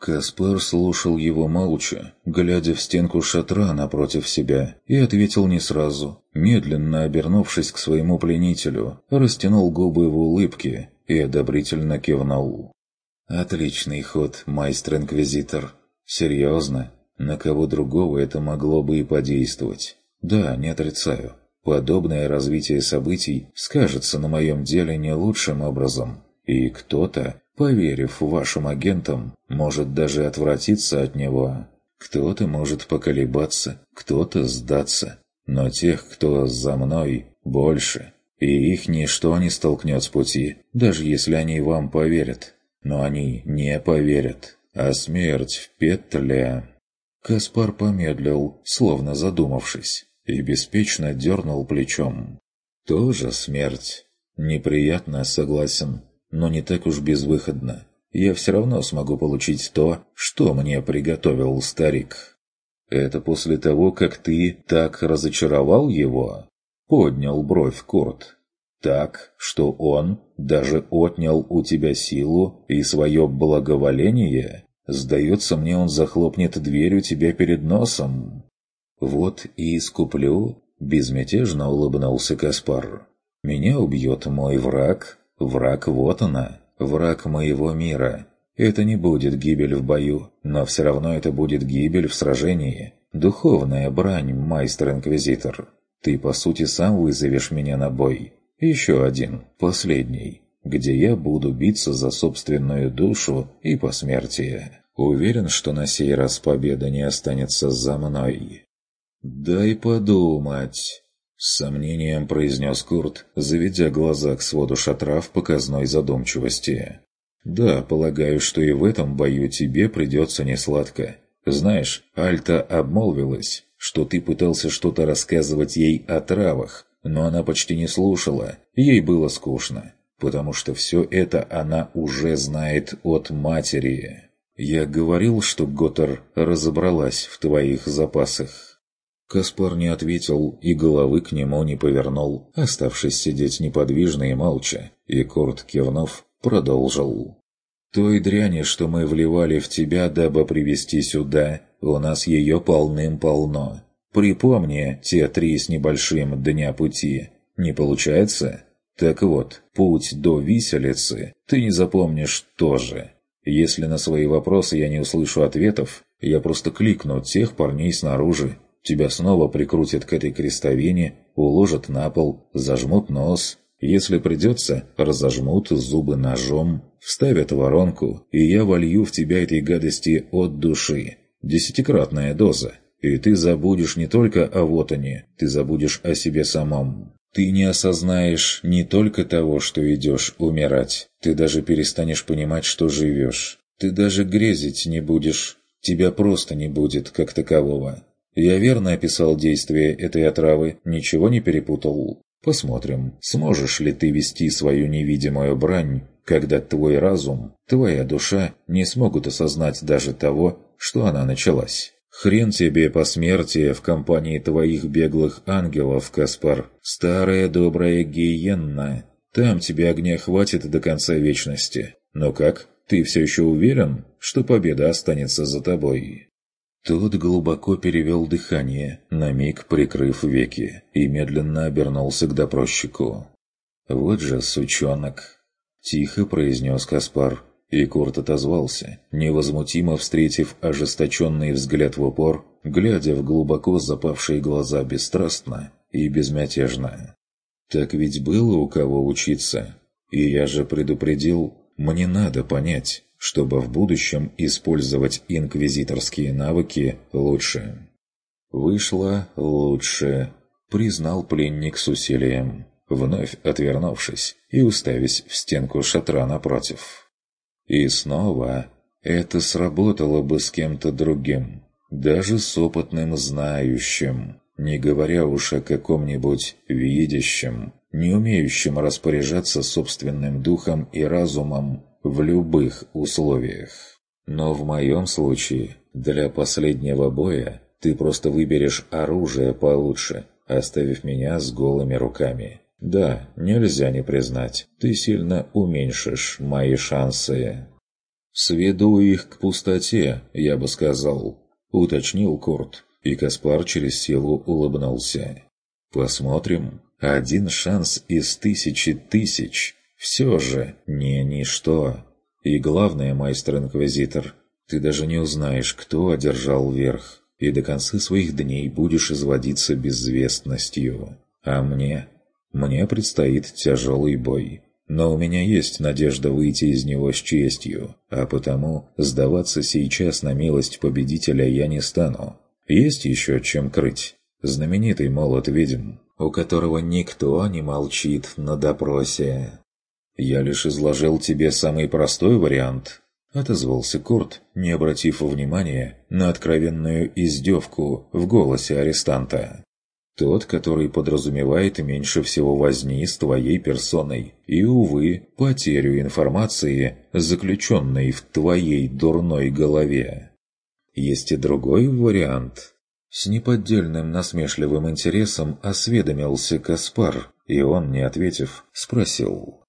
Каспар слушал его молча, глядя в стенку шатра напротив себя, и ответил не сразу. Медленно обернувшись к своему пленителю, растянул губы в улыбке и одобрительно кивнул. «Отличный ход, майстер-инквизитор. Серьезно, на кого другого это могло бы и подействовать. Да, не отрицаю. Подобное развитие событий скажется на моем деле не лучшим образом. И кто-то поверив вашим агентам, может даже отвратиться от него. Кто-то может поколебаться, кто-то сдаться. Но тех, кто за мной, больше. И их ничто не столкнет с пути, даже если они вам поверят. Но они не поверят. А смерть в петле... Каспар помедлил, словно задумавшись, и беспечно дернул плечом. «Тоже смерть. Неприятно, согласен но не так уж безвыходно. Я все равно смогу получить то, что мне приготовил старик. Это после того, как ты так разочаровал его? Поднял бровь Курт. Так, что он даже отнял у тебя силу и свое благоволение? Сдается мне, он захлопнет дверь у тебя перед носом. Вот и искуплю, безмятежно улыбнулся Каспар. Меня убьет мой враг. Враг вот она, враг моего мира. Это не будет гибель в бою, но все равно это будет гибель в сражении. Духовная брань, майстер-инквизитор. Ты, по сути, сам вызовешь меня на бой. Еще один, последний, где я буду биться за собственную душу и посмертие. Уверен, что на сей раз победа не останется за мной. «Дай подумать», — с сомнением произнес Курт, заведя глаза к своду шатра в показной задумчивости. «Да, полагаю, что и в этом бою тебе придется несладко. Знаешь, Альта обмолвилась, что ты пытался что-то рассказывать ей о травах, но она почти не слушала, ей было скучно, потому что все это она уже знает от матери. Я говорил, что Готтер разобралась в твоих запасах. Каспар не ответил и головы к нему не повернул, оставшись сидеть неподвижно и молча, и Корт, кивнув, продолжил. «Той дряни, что мы вливали в тебя, дабы привести сюда, у нас ее полным-полно. Припомни те три с небольшим дня пути. Не получается? Так вот, путь до виселицы ты не запомнишь тоже. Если на свои вопросы я не услышу ответов, я просто кликну тех парней снаружи. Тебя снова прикрутят к этой крестовине, уложат на пол, зажмут нос. Если придется, разожмут зубы ножом, вставят воронку, и я волью в тебя этой гадости от души. Десятикратная доза. И ты забудешь не только о Вотане, ты забудешь о себе самом. Ты не осознаешь не только того, что идешь умирать, ты даже перестанешь понимать, что живешь. Ты даже грезить не будешь, тебя просто не будет как такового. Я верно описал действие этой отравы, ничего не перепутал. Посмотрим, сможешь ли ты вести свою невидимую брань, когда твой разум, твоя душа не смогут осознать даже того, что она началась. Хрен тебе посмертие в компании твоих беглых ангелов, Каспар. Старая добрая гиенна. Там тебе огня хватит до конца вечности. Но как? Ты все еще уверен, что победа останется за тобой?» Тот глубоко перевел дыхание, на миг прикрыв веки, и медленно обернулся к допросчику. «Вот же сучонок!» – тихо произнес Каспар, и Курт отозвался, невозмутимо встретив ожесточенный взгляд в упор, глядя в глубоко запавшие глаза бесстрастно и безмятежно. «Так ведь было у кого учиться, и я же предупредил, мне надо понять, чтобы в будущем использовать инквизиторские навыки лучше». «Вышло лучше», — признал пленник с усилием, вновь отвернувшись и уставясь в стенку шатра напротив. И снова это сработало бы с кем-то другим, даже с опытным знающим, не говоря уж о каком-нибудь видящем, не умеющем распоряжаться собственным духом и разумом в любых условиях. Но в моем случае, для последнего боя, ты просто выберешь оружие получше, оставив меня с голыми руками. Да, нельзя не признать, ты сильно уменьшишь мои шансы. «Сведу их к пустоте, я бы сказал», — уточнил Курт, и Каспар через силу улыбнулся. «Посмотрим. Один шанс из тысячи тысяч. Все же не ничто. И главное, майстер-инквизитор, ты даже не узнаешь, кто одержал верх, и до конца своих дней будешь изводиться безвестностью. А мне мне предстоит тяжелый бой. Но у меня есть надежда выйти из него с честью, а потому сдаваться сейчас на милость победителя я не стану. Есть еще чем крыть. Знаменитый молот ведьм, у которого никто не молчит на допросе. «Я лишь изложил тебе самый простой вариант», — отозвался Курт, не обратив внимания на откровенную издевку в голосе арестанта. Тот, который подразумевает меньше всего возни с твоей персоной и, увы, потерю информации, заключенной в твоей дурной голове. Есть и другой вариант. С неподдельным насмешливым интересом осведомился Каспар, и он, не ответив, спросил.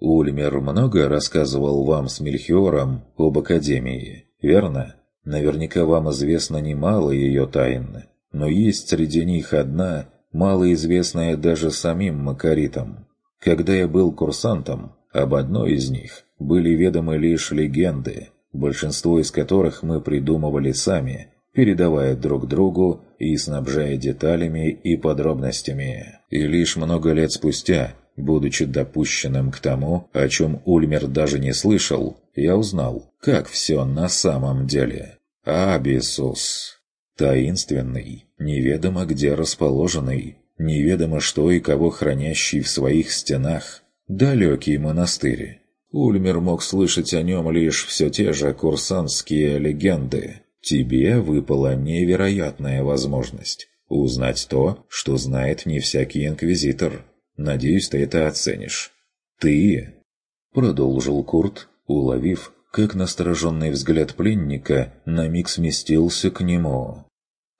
«Ульмер много рассказывал вам с Мельхиором об Академии, верно? Наверняка вам известно немало ее тайн, но есть среди них одна, малоизвестная даже самим Макаритам. Когда я был курсантом, об одной из них были ведомы лишь легенды, большинство из которых мы придумывали сами, передавая друг другу и снабжая деталями и подробностями. И лишь много лет спустя, будучи допущенным к тому, о чем Ульмер даже не слышал, я узнал, как все на самом деле. Абисус. Таинственный, неведомо где расположенный, неведомо что и кого хранящий в своих стенах, далекий монастырь. Ульмер мог слышать о нем лишь все те же курсантские легенды. Тебе выпала невероятная возможность узнать то, что знает не всякий инквизитор. Надеюсь, ты это оценишь. Ты, продолжил Курт, уловив, как настороженный взгляд пленника на миг сместился к нему.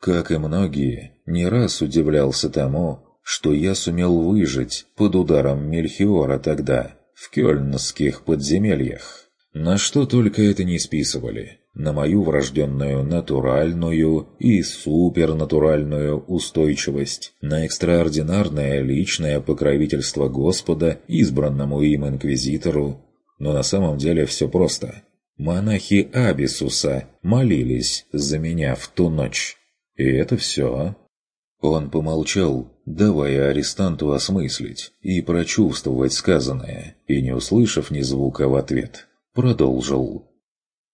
Как и многие, не раз удивлялся тому, что я сумел выжить под ударом Мельхиора тогда, в кёльнских подземельях. На что только это не списывали. На мою врожденную натуральную и супернатуральную устойчивость, на экстраординарное личное покровительство Господа избранному им инквизитору. Но на самом деле все просто. Монахи Абисуса молились за меня в ту ночь. И это все. Он помолчал, давая арестанту осмыслить и прочувствовать сказанное, и, не услышав ни звука в ответ, продолжил.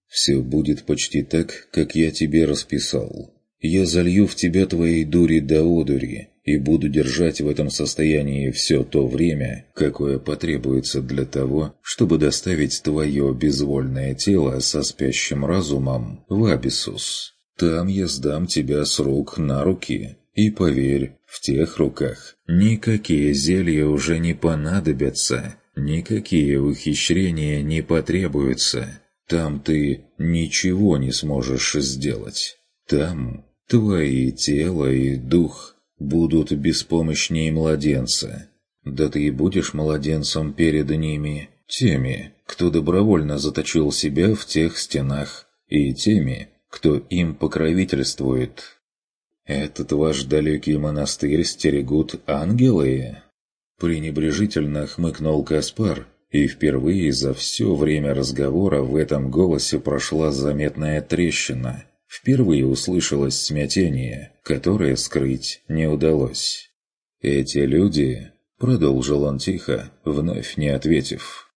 «Все будет почти так, как я тебе расписал. Я залью в тебя твоей дури до одури и буду держать в этом состоянии все то время, какое потребуется для того, чтобы доставить твое безвольное тело со спящим разумом в Абисус. Там я сдам тебя с рук на руки, и поверь, в тех руках никакие зелья уже не понадобятся, никакие ухищрения не потребуются. Там ты ничего не сможешь сделать. Там твои тело и дух будут беспомощнее младенца. Да ты и будешь младенцем перед ними, теми, кто добровольно заточил себя в тех стенах, и теми, кто им покровительствует. «Этот ваш далекий монастырь стерегут ангелы?» Пренебрежительно хмыкнул Каспар, и впервые за все время разговора в этом голосе прошла заметная трещина. Впервые услышалось смятение, которое скрыть не удалось. «Эти люди...» — продолжил он тихо, вновь не ответив.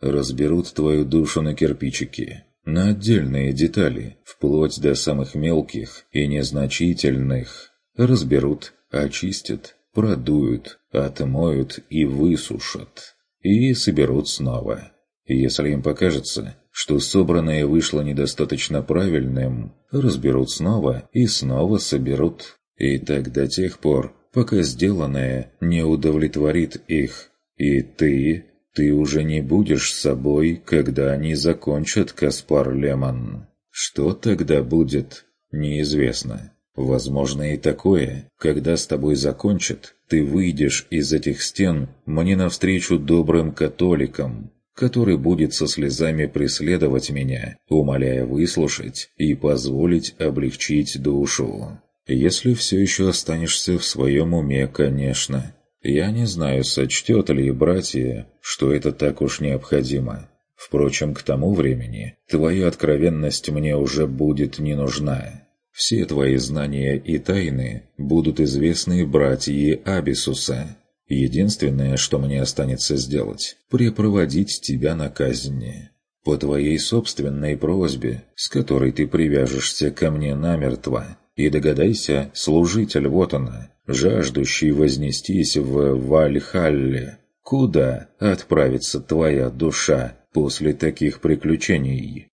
«Разберут твою душу на кирпичики, на отдельные детали, вплоть до самых мелких и незначительных. Разберут, очистят, продуют, отмоют и высушат. И соберут снова. Если им покажется, что собранное вышло недостаточно правильным, разберут снова и снова соберут. И так до тех пор, пока сделанное не удовлетворит их. И ты ты уже не будешь собой, когда они закончат, Каспар Лемон. Что тогда будет, неизвестно. Возможно и такое, когда с тобой закончат, ты выйдешь из этих стен мне навстречу добрым католикам, который будет со слезами преследовать меня, умоляя выслушать и позволить облегчить душу. Если все еще останешься в своем уме, конечно. Я не знаю, сочтет ли братья, что это так уж необходимо. Впрочем, к тому времени твоя откровенность мне уже будет не нужна. Все твои знания и тайны будут известны братьи Абисуса. Единственное, что мне останется сделать – препроводить тебя на казни. По твоей собственной просьбе, с которой ты привяжешься ко мне намертво, и догадайся, служитель вот она, жаждущий вознестись в Вальхалле. Куда отправится твоя душа после таких приключений?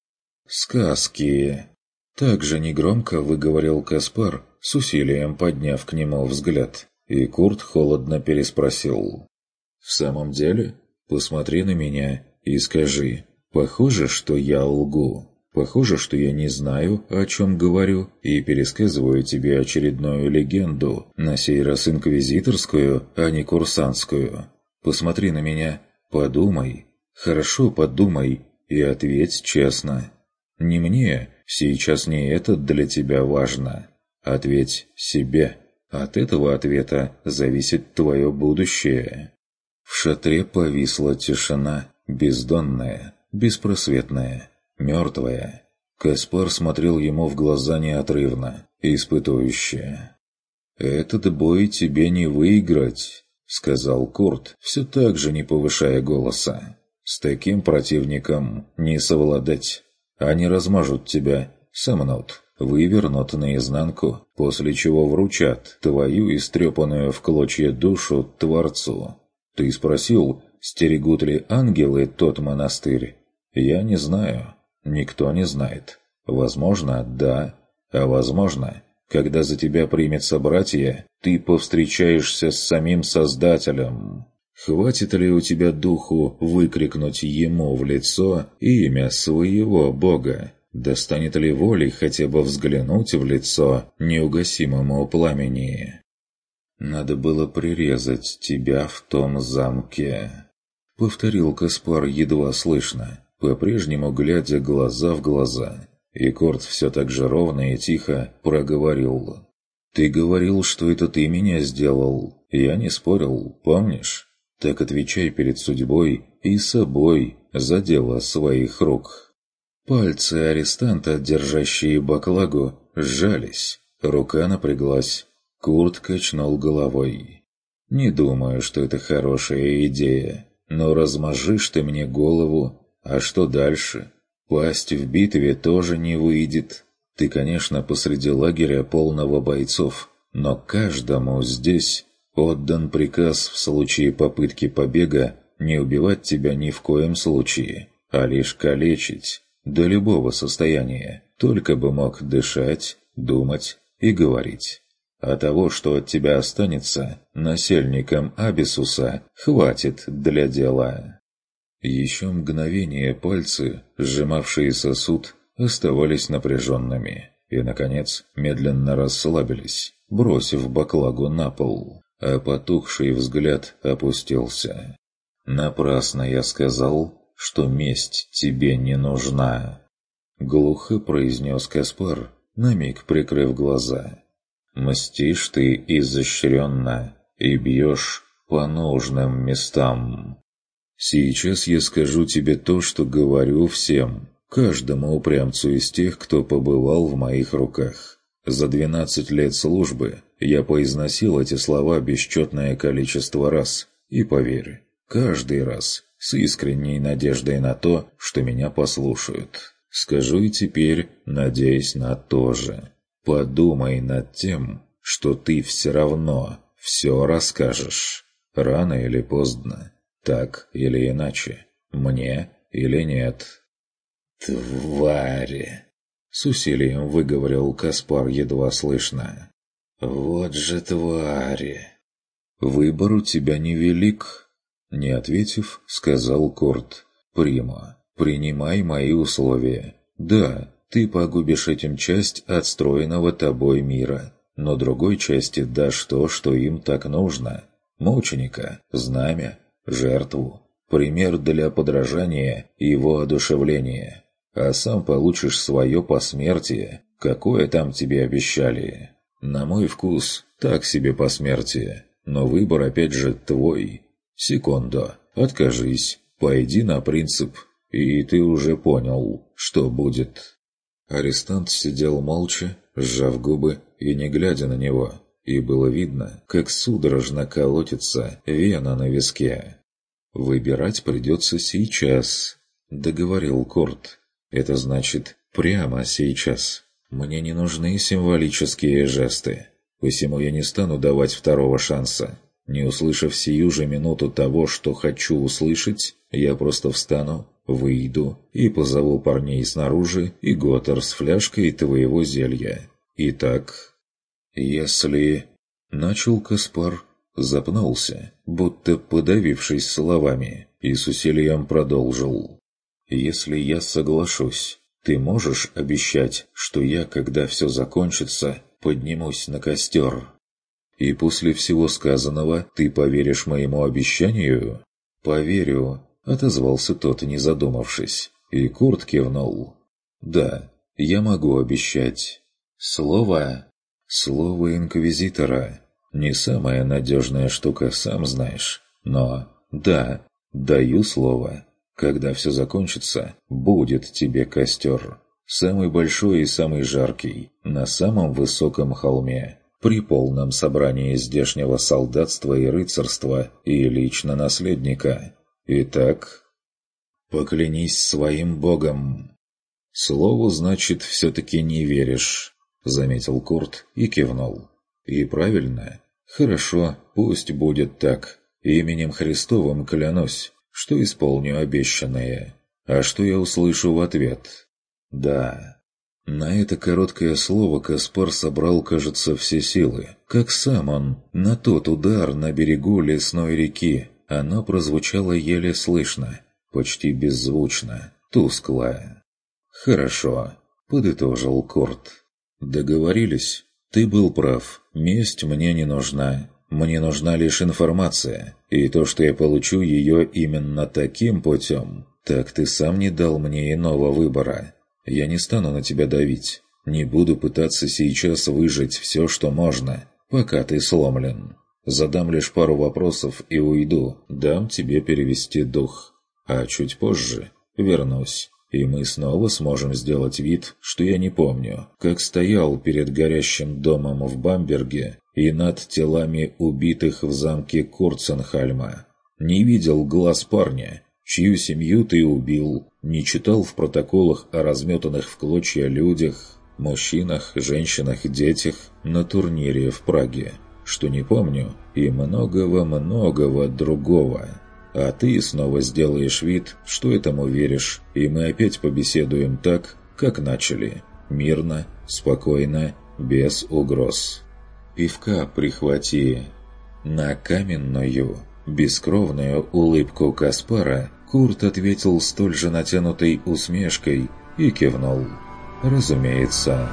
Сказки. Также негромко выговорил Каспар, с усилием подняв к нему взгляд, и Курт холодно переспросил. «В самом деле? Посмотри на меня и скажи, похоже, что я лгу?» Похоже, что я не знаю, о чем говорю, и пересказываю тебе очередную легенду, на сей раз инквизиторскую, а не курсантскую. Посмотри на меня, подумай, хорошо подумай и ответь честно. Не мне, сейчас не это для тебя важно. Ответь себе. От этого ответа зависит твое будущее. В шатре повисла тишина, бездонная, беспросветная мертвая. Каспар смотрел ему в глаза неотрывно, испытующе. «Этот бой тебе не выиграть», — сказал Курт, все так же не повышая голоса. «С таким противником не совладать. Они размажут тебя, сомнут, вывернут наизнанку, после чего вручат твою истрепанную в клочья душу Творцу. Ты спросил, стерегут ли ангелы тот монастырь? Я не знаю. Никто не знает. Возможно, да. А возможно, когда за тебя примется братья, ты повстречаешься с самим Создателем. Хватит ли у тебя духу выкрикнуть ему в лицо имя своего Бога? Достанет ли воли хотя бы взглянуть в лицо неугасимому пламени? «Надо было прирезать тебя в том замке», — повторил Каспар едва слышно по-прежнему глядя глаза в глаза. И Корт все так же ровно и тихо проговорил. «Ты говорил, что это ты меня сделал. Я не спорил, помнишь? Так отвечай перед судьбой и собой за дело своих рук». Пальцы арестанта, держащие баклагу, сжались. Рука напряглась. Курт качнул головой. «Не думаю, что это хорошая идея, но размажишь ты мне голову, а что дальше? Пасть в битве тоже не выйдет. Ты, конечно, посреди лагеря полного бойцов, но каждому здесь отдан приказ в случае попытки побега не убивать тебя ни в коем случае, а лишь калечить до любого состояния, только бы мог дышать, думать и говорить. А того, что от тебя останется, насельникам Абисуса хватит для дела. Еще мгновение пальцы, сжимавшие сосуд, оставались напряженными и, наконец, медленно расслабились, бросив баклагу на пол, а потухший взгляд опустился. «Напрасно я сказал, что месть тебе не нужна», — глухо произнес Каспар, на миг прикрыв глаза. «Мстишь ты изощренно и бьешь по нужным местам». Сейчас я скажу тебе то, что говорю всем, каждому упрямцу из тех, кто побывал в моих руках. За 12 лет службы я поизносил эти слова бесчетное количество раз, и поверь, каждый раз с искренней надеждой на то, что меня послушают. Скажу и теперь, надеясь на то же. Подумай над тем, что ты все равно все расскажешь, рано или поздно. Так или иначе. Мне или нет. «Твари!» — с усилием выговорил Каспар едва слышно. «Вот же твари!» «Выбор у тебя невелик», — не ответив, сказал Корт. «Прима, принимай мои условия. Да, ты погубишь этим часть отстроенного тобой мира, но другой части дашь то, что им так нужно. Мученика, знамя, жертву, пример для подражания и воодушевления, а сам получишь свое посмертие, какое там тебе обещали. На мой вкус, так себе посмертие, но выбор опять же твой. Секунду, откажись, пойди на принцип, и ты уже понял, что будет. Арестант сидел молча, сжав губы и не глядя на него, и было видно, как судорожно колотится вена на виске. «Выбирать придется сейчас», — договорил Корт. «Это значит, прямо сейчас. Мне не нужны символические жесты. Посему я не стану давать второго шанса. Не услышав сию же минуту того, что хочу услышать, я просто встану, выйду и позову парней снаружи и Готтер с фляжкой твоего зелья. Итак, если...» Начал Каспар Запнулся, будто подавившись словами, и с усилием продолжил. «Если я соглашусь, Ты можешь обещать, что я, когда все закончится, поднимусь на костер? И после всего сказанного ты поверишь моему обещанию? Поверю, отозвался тот, не задумавшись. И Курт кивнул. Да, я могу обещать. Слово? Слово инквизитора. Не самая надежная штука, сам знаешь. Но, да, даю слово. Когда все закончится, будет тебе костер. Самый большой и самый жаркий, на самом высоком холме, при полном собрании здешнего солдатства и рыцарства и лично наследника. Итак, поклянись своим богом. Слову, значит, все-таки не веришь, заметил Курт и кивнул. И правильно. Хорошо, пусть будет так. Именем Христовым клянусь, что исполню обещанное. А что я услышу в ответ? Да. На это короткое слово Каспар собрал, кажется, все силы. Как сам он, на тот удар на берегу лесной реки. Оно прозвучало еле слышно, почти беззвучно, тускло. «Хорошо», — подытожил Корт. «Договорились?» Ты был прав. Месть мне не нужна. Мне нужна лишь информация. И то, что я получу ее именно таким путем, так ты сам не дал мне иного выбора. Я не стану на тебя давить. Не буду пытаться сейчас выжить все, что можно, пока ты сломлен. Задам лишь пару вопросов и уйду. Дам тебе перевести дух. А чуть позже вернусь и мы снова сможем сделать вид, что я не помню, как стоял перед горящим домом в Бамберге и над телами убитых в замке Курценхальма. Не видел глаз парня, чью семью ты убил, не читал в протоколах о разметанных в клочья людях, мужчинах, женщинах, детях на турнире в Праге, что не помню, и многого-многого другого. А ты снова сделаешь вид, что этому веришь, и мы опять побеседуем так, как начали. Мирно, спокойно, без угроз. Пивка прихвати. На каменную, бескровную улыбку Каспара Курт ответил столь же натянутой усмешкой и кивнул. «Разумеется».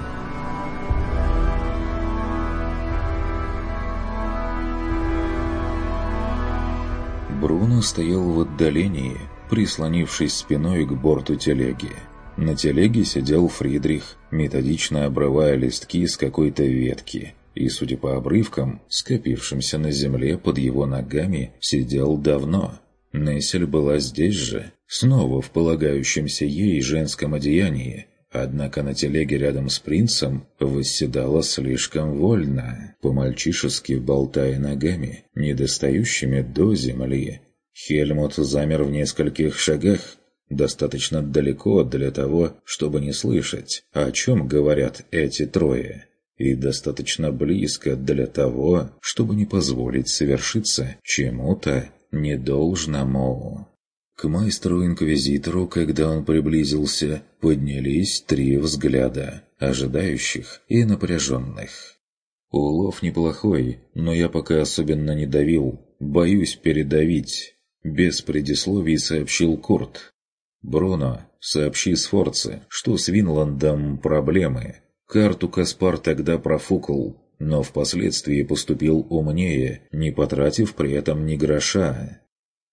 Бруно стоял в отдалении, прислонившись спиной к борту телеги. На телеге сидел Фридрих, методично обрывая листки с какой-то ветки, и, судя по обрывкам, скопившимся на земле под его ногами, сидел давно. Нессель была здесь же, снова в полагающемся ей женском одеянии, Однако на телеге рядом с принцем восседала слишком вольно, по-мальчишески болтая ногами, недостающими до земли. Хельмут замер в нескольких шагах, достаточно далеко для того, чтобы не слышать, о чем говорят эти трое, и достаточно близко для того, чтобы не позволить совершиться чему-то недолжному. К майстру-инквизитору, когда он приблизился, поднялись три взгляда, ожидающих и напряженных. «Улов неплохой, но я пока особенно не давил, боюсь передавить», — без предисловий сообщил Курт. «Бруно, сообщи Сфорце, что с Винландом проблемы. Карту Каспар тогда профукал, но впоследствии поступил умнее, не потратив при этом ни гроша».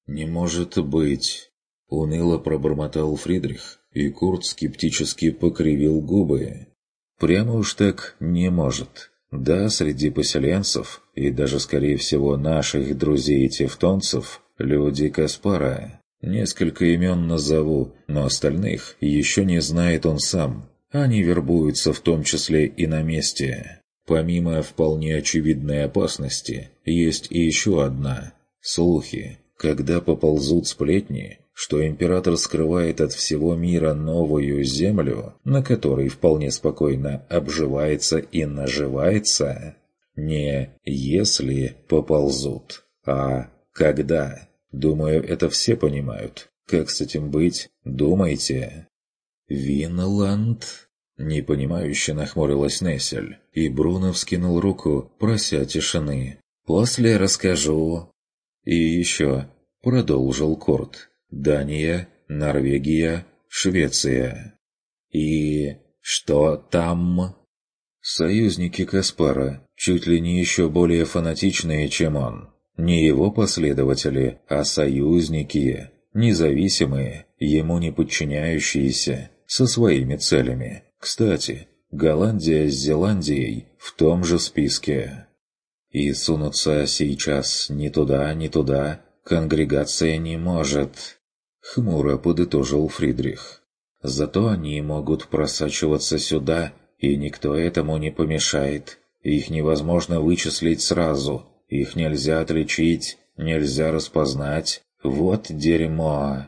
«Не может быть!» — уныло пробормотал Фридрих, и Курт скептически покривил губы. «Прямо уж так не может. Да, среди поселенцев, и даже, скорее всего, наших друзей-тевтонцев, люди Каспара. Несколько имен назову, но остальных еще не знает он сам. Они вербуются в том числе и на месте. Помимо вполне очевидной опасности, есть и еще одна – слухи, когда поползут сплетни, что император скрывает от всего мира новую землю, на которой вполне спокойно обживается и наживается, не «если поползут», а «когда». Думаю, это все понимают. Как с этим быть? Думайте. «Винланд?» Непонимающе нахмурилась Нессель, и Бруно вскинул руку, прося тишины. «После расскажу», и еще, продолжил Корт, Дания, Норвегия, Швеция. И что там? Союзники Каспара, чуть ли не еще более фанатичные, чем он. Не его последователи, а союзники, независимые, ему не подчиняющиеся, со своими целями. Кстати, Голландия с Зеландией в том же списке. И сунуться сейчас ни туда, ни туда конгрегация не может. Хмуро подытожил Фридрих. Зато они могут просачиваться сюда, и никто этому не помешает. Их невозможно вычислить сразу, их нельзя отличить, нельзя распознать. Вот дерьмо.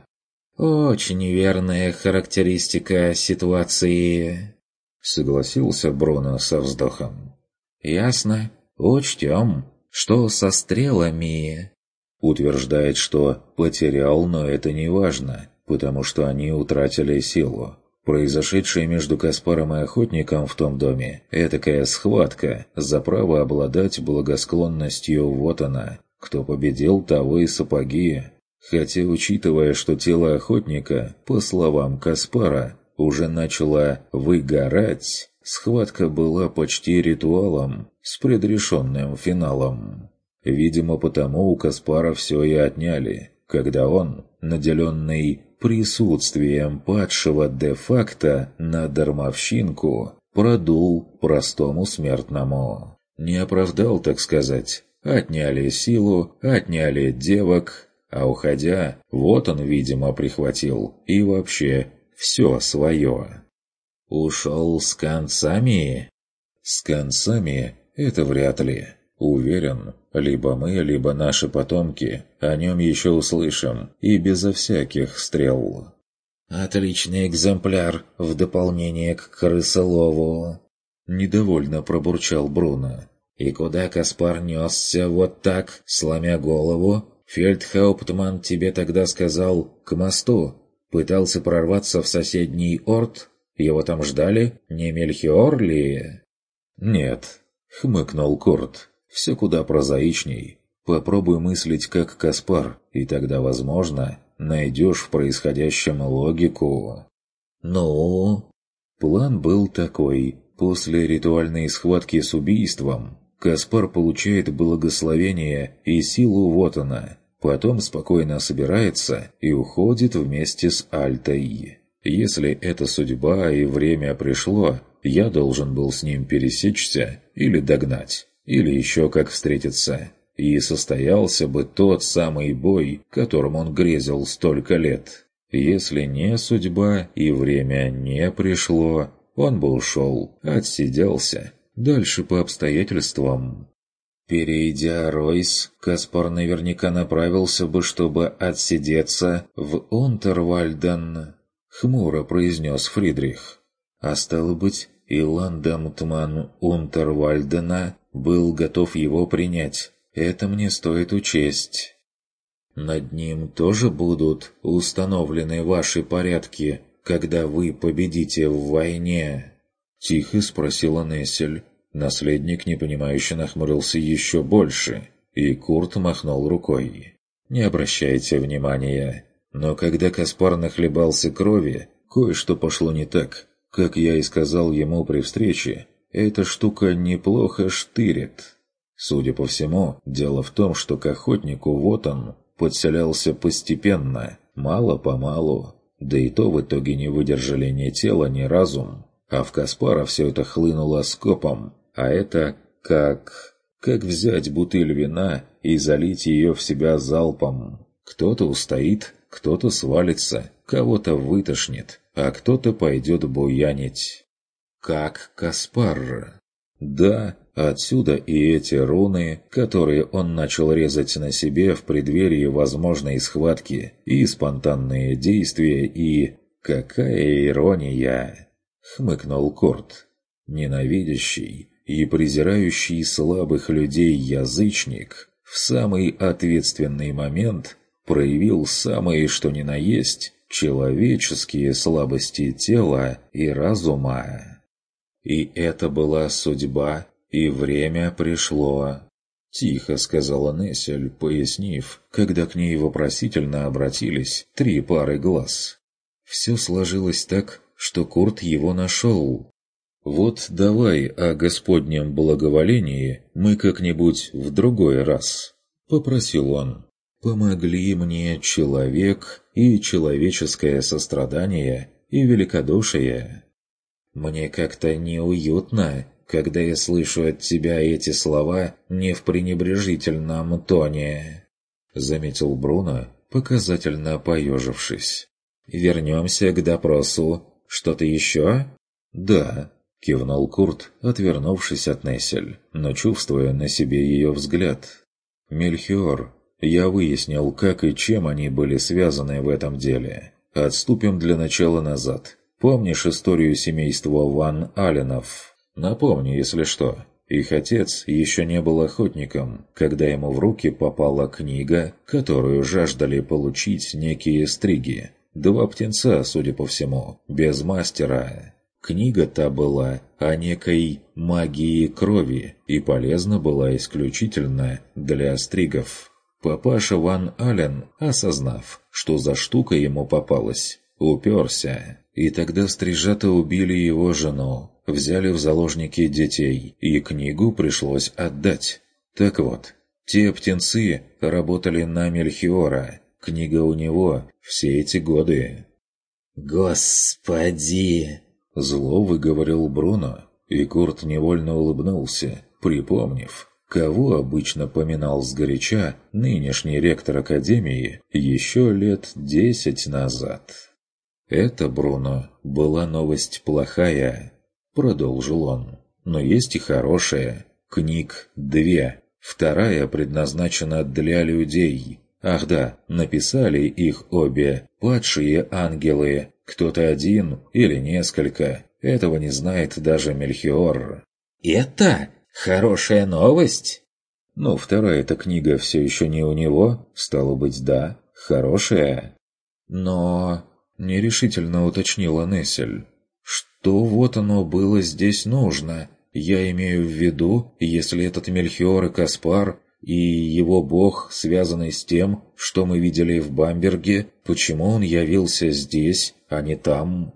Очень неверная характеристика ситуации. Согласился Бруно со вздохом. Ясно. Учтем, что со стрелами... Утверждает, что потерял, но это не важно, потому что они утратили силу. Произошедшая между Каспаром и Охотником в том доме – этакая схватка за право обладать благосклонностью вот она. Кто победил, того и сапоги. Хотя, учитывая, что тело Охотника, по словам Каспара, уже начало выгорать, схватка была почти ритуалом с предрешенным финалом. Видимо, потому у Каспара все и отняли, когда он, наделенный присутствием падшего де-факто на дармовщинку, продул простому смертному. Не оправдал, так сказать. Отняли силу, отняли девок, а уходя, вот он, видимо, прихватил и вообще все свое. Ушел с концами? С концами это вряд ли. Уверен, либо мы, либо наши потомки о нем еще услышим, и безо всяких стрел. «Отличный экземпляр в дополнение к крысолову!» Недовольно пробурчал Бруно. «И куда Каспар несся вот так, сломя голову? Фельдхауптман тебе тогда сказал «к мосту». Пытался прорваться в соседний орд? Его там ждали? Не Мельхиор ли?» «Нет», — хмыкнул Курт. Все куда прозаичней. Попробуй мыслить как Каспар, и тогда, возможно, найдешь в происходящем логику. Ну? План был такой. После ритуальной схватки с убийством Каспар получает благословение и силу вот она. Потом спокойно собирается и уходит вместе с Альтой. Если это судьба и время пришло, я должен был с ним пересечься или догнать или еще как встретиться, и состоялся бы тот самый бой, которым он грезил столько лет. Если не судьба и время не пришло, он бы ушел, отсиделся, дальше по обстоятельствам. Перейдя Ройс, Каспар наверняка направился бы, чтобы отсидеться в Унтервальден, хмуро произнес Фридрих. А стало быть, и Ландамтман Унтервальдена был готов его принять. Это мне стоит учесть. Над ним тоже будут установлены ваши порядки, когда вы победите в войне?» Тихо спросила Нессель. Наследник, непонимающе, нахмурился еще больше, и Курт махнул рукой. «Не обращайте внимания. Но когда Каспар нахлебался крови, кое-что пошло не так. Как я и сказал ему при встрече, эта штука неплохо штырит. Судя по всему, дело в том, что к охотнику вот он подселялся постепенно, мало-помалу, да и то в итоге не выдержали ни тело, ни разум. А в Каспара все это хлынуло скопом, а это как... как взять бутыль вина и залить ее в себя залпом. Кто-то устоит, кто-то свалится, кого-то вытошнит, а кто-то пойдет буянить как Каспар. Да, отсюда и эти руны, которые он начал резать на себе в преддверии возможной схватки, и спонтанные действия, и... Какая ирония! Хмыкнул Корт. Ненавидящий и презирающий слабых людей язычник в самый ответственный момент проявил самые что ни на есть человеческие слабости тела и разума. И это была судьба, и время пришло. Тихо сказала Нессель, пояснив, когда к ней вопросительно обратились три пары глаз. Все сложилось так, что Курт его нашел. «Вот давай о Господнем благоволении мы как-нибудь в другой раз», — попросил он. «Помогли мне человек и человеческое сострадание и великодушие. Мне как-то неуютно, когда я слышу от тебя эти слова не в пренебрежительном тоне», — заметил Бруно, показательно поежившись. «Вернемся к допросу. Что-то еще?» «Да», — кивнул Курт, отвернувшись от Нессель, но чувствуя на себе ее взгляд. «Мельхиор, я выяснил, как и чем они были связаны в этом деле. Отступим для начала назад. Помнишь историю семейства Ван Аленов? Напомни, если что». Их отец еще не был охотником, когда ему в руки попала книга, которую жаждали получить некие стриги. Два птенца, судя по всему, без мастера. Книга та была о некой магии крови и полезна была исключительно для стригов. Папаша Ван Ален, осознав, что за штука ему попалась, уперся. И тогда стрижата убили его жену, взяли в заложники детей, и книгу пришлось отдать. Так вот, те птенцы работали на Мельхиора. Книга у него все эти годы. «Господи!» – зло выговорил Бруно, и Курт невольно улыбнулся, припомнив, кого обычно поминал сгоряча нынешний ректор Академии еще лет десять назад. Это, Бруно, была новость плохая, Продолжил он. Но есть и хорошая. Книг две. Вторая предназначена для людей. Ах да, написали их обе падшие ангелы. Кто-то один или несколько. Этого не знает даже Мельхиор. «Это хорошая новость?» Ну, вторая-то книга все еще не у него, стало быть, да, хорошая. Но... Нерешительно уточнила Нессель то вот оно было здесь нужно. Я имею в виду, если этот Мельхиор и Каспар и его бог связаны с тем, что мы видели в Бамберге, почему он явился здесь, а не там?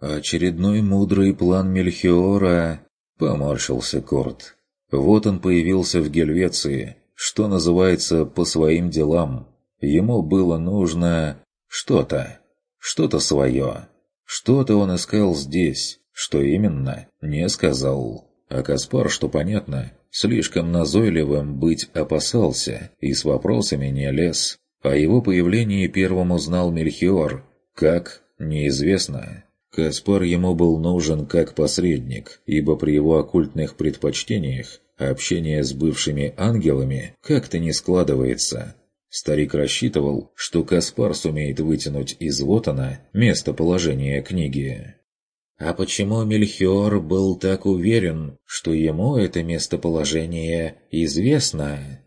Очередной мудрый план Мельхиора, поморщился Корт. Вот он появился в Гельвеции, что называется, по своим делам. Ему было нужно что-то, что-то свое. Что-то он искал здесь, что именно, не сказал. А Каспар, что понятно, слишком назойливым быть опасался и с вопросами не лез. О его появлении первым узнал Мельхиор. Как? Неизвестно. Каспар ему был нужен как посредник, ибо при его оккультных предпочтениях общение с бывшими ангелами как-то не складывается. Старик рассчитывал, что Каспар сумеет вытянуть из Вотана местоположение книги. А почему Мельхиор был так уверен, что ему это местоположение известно?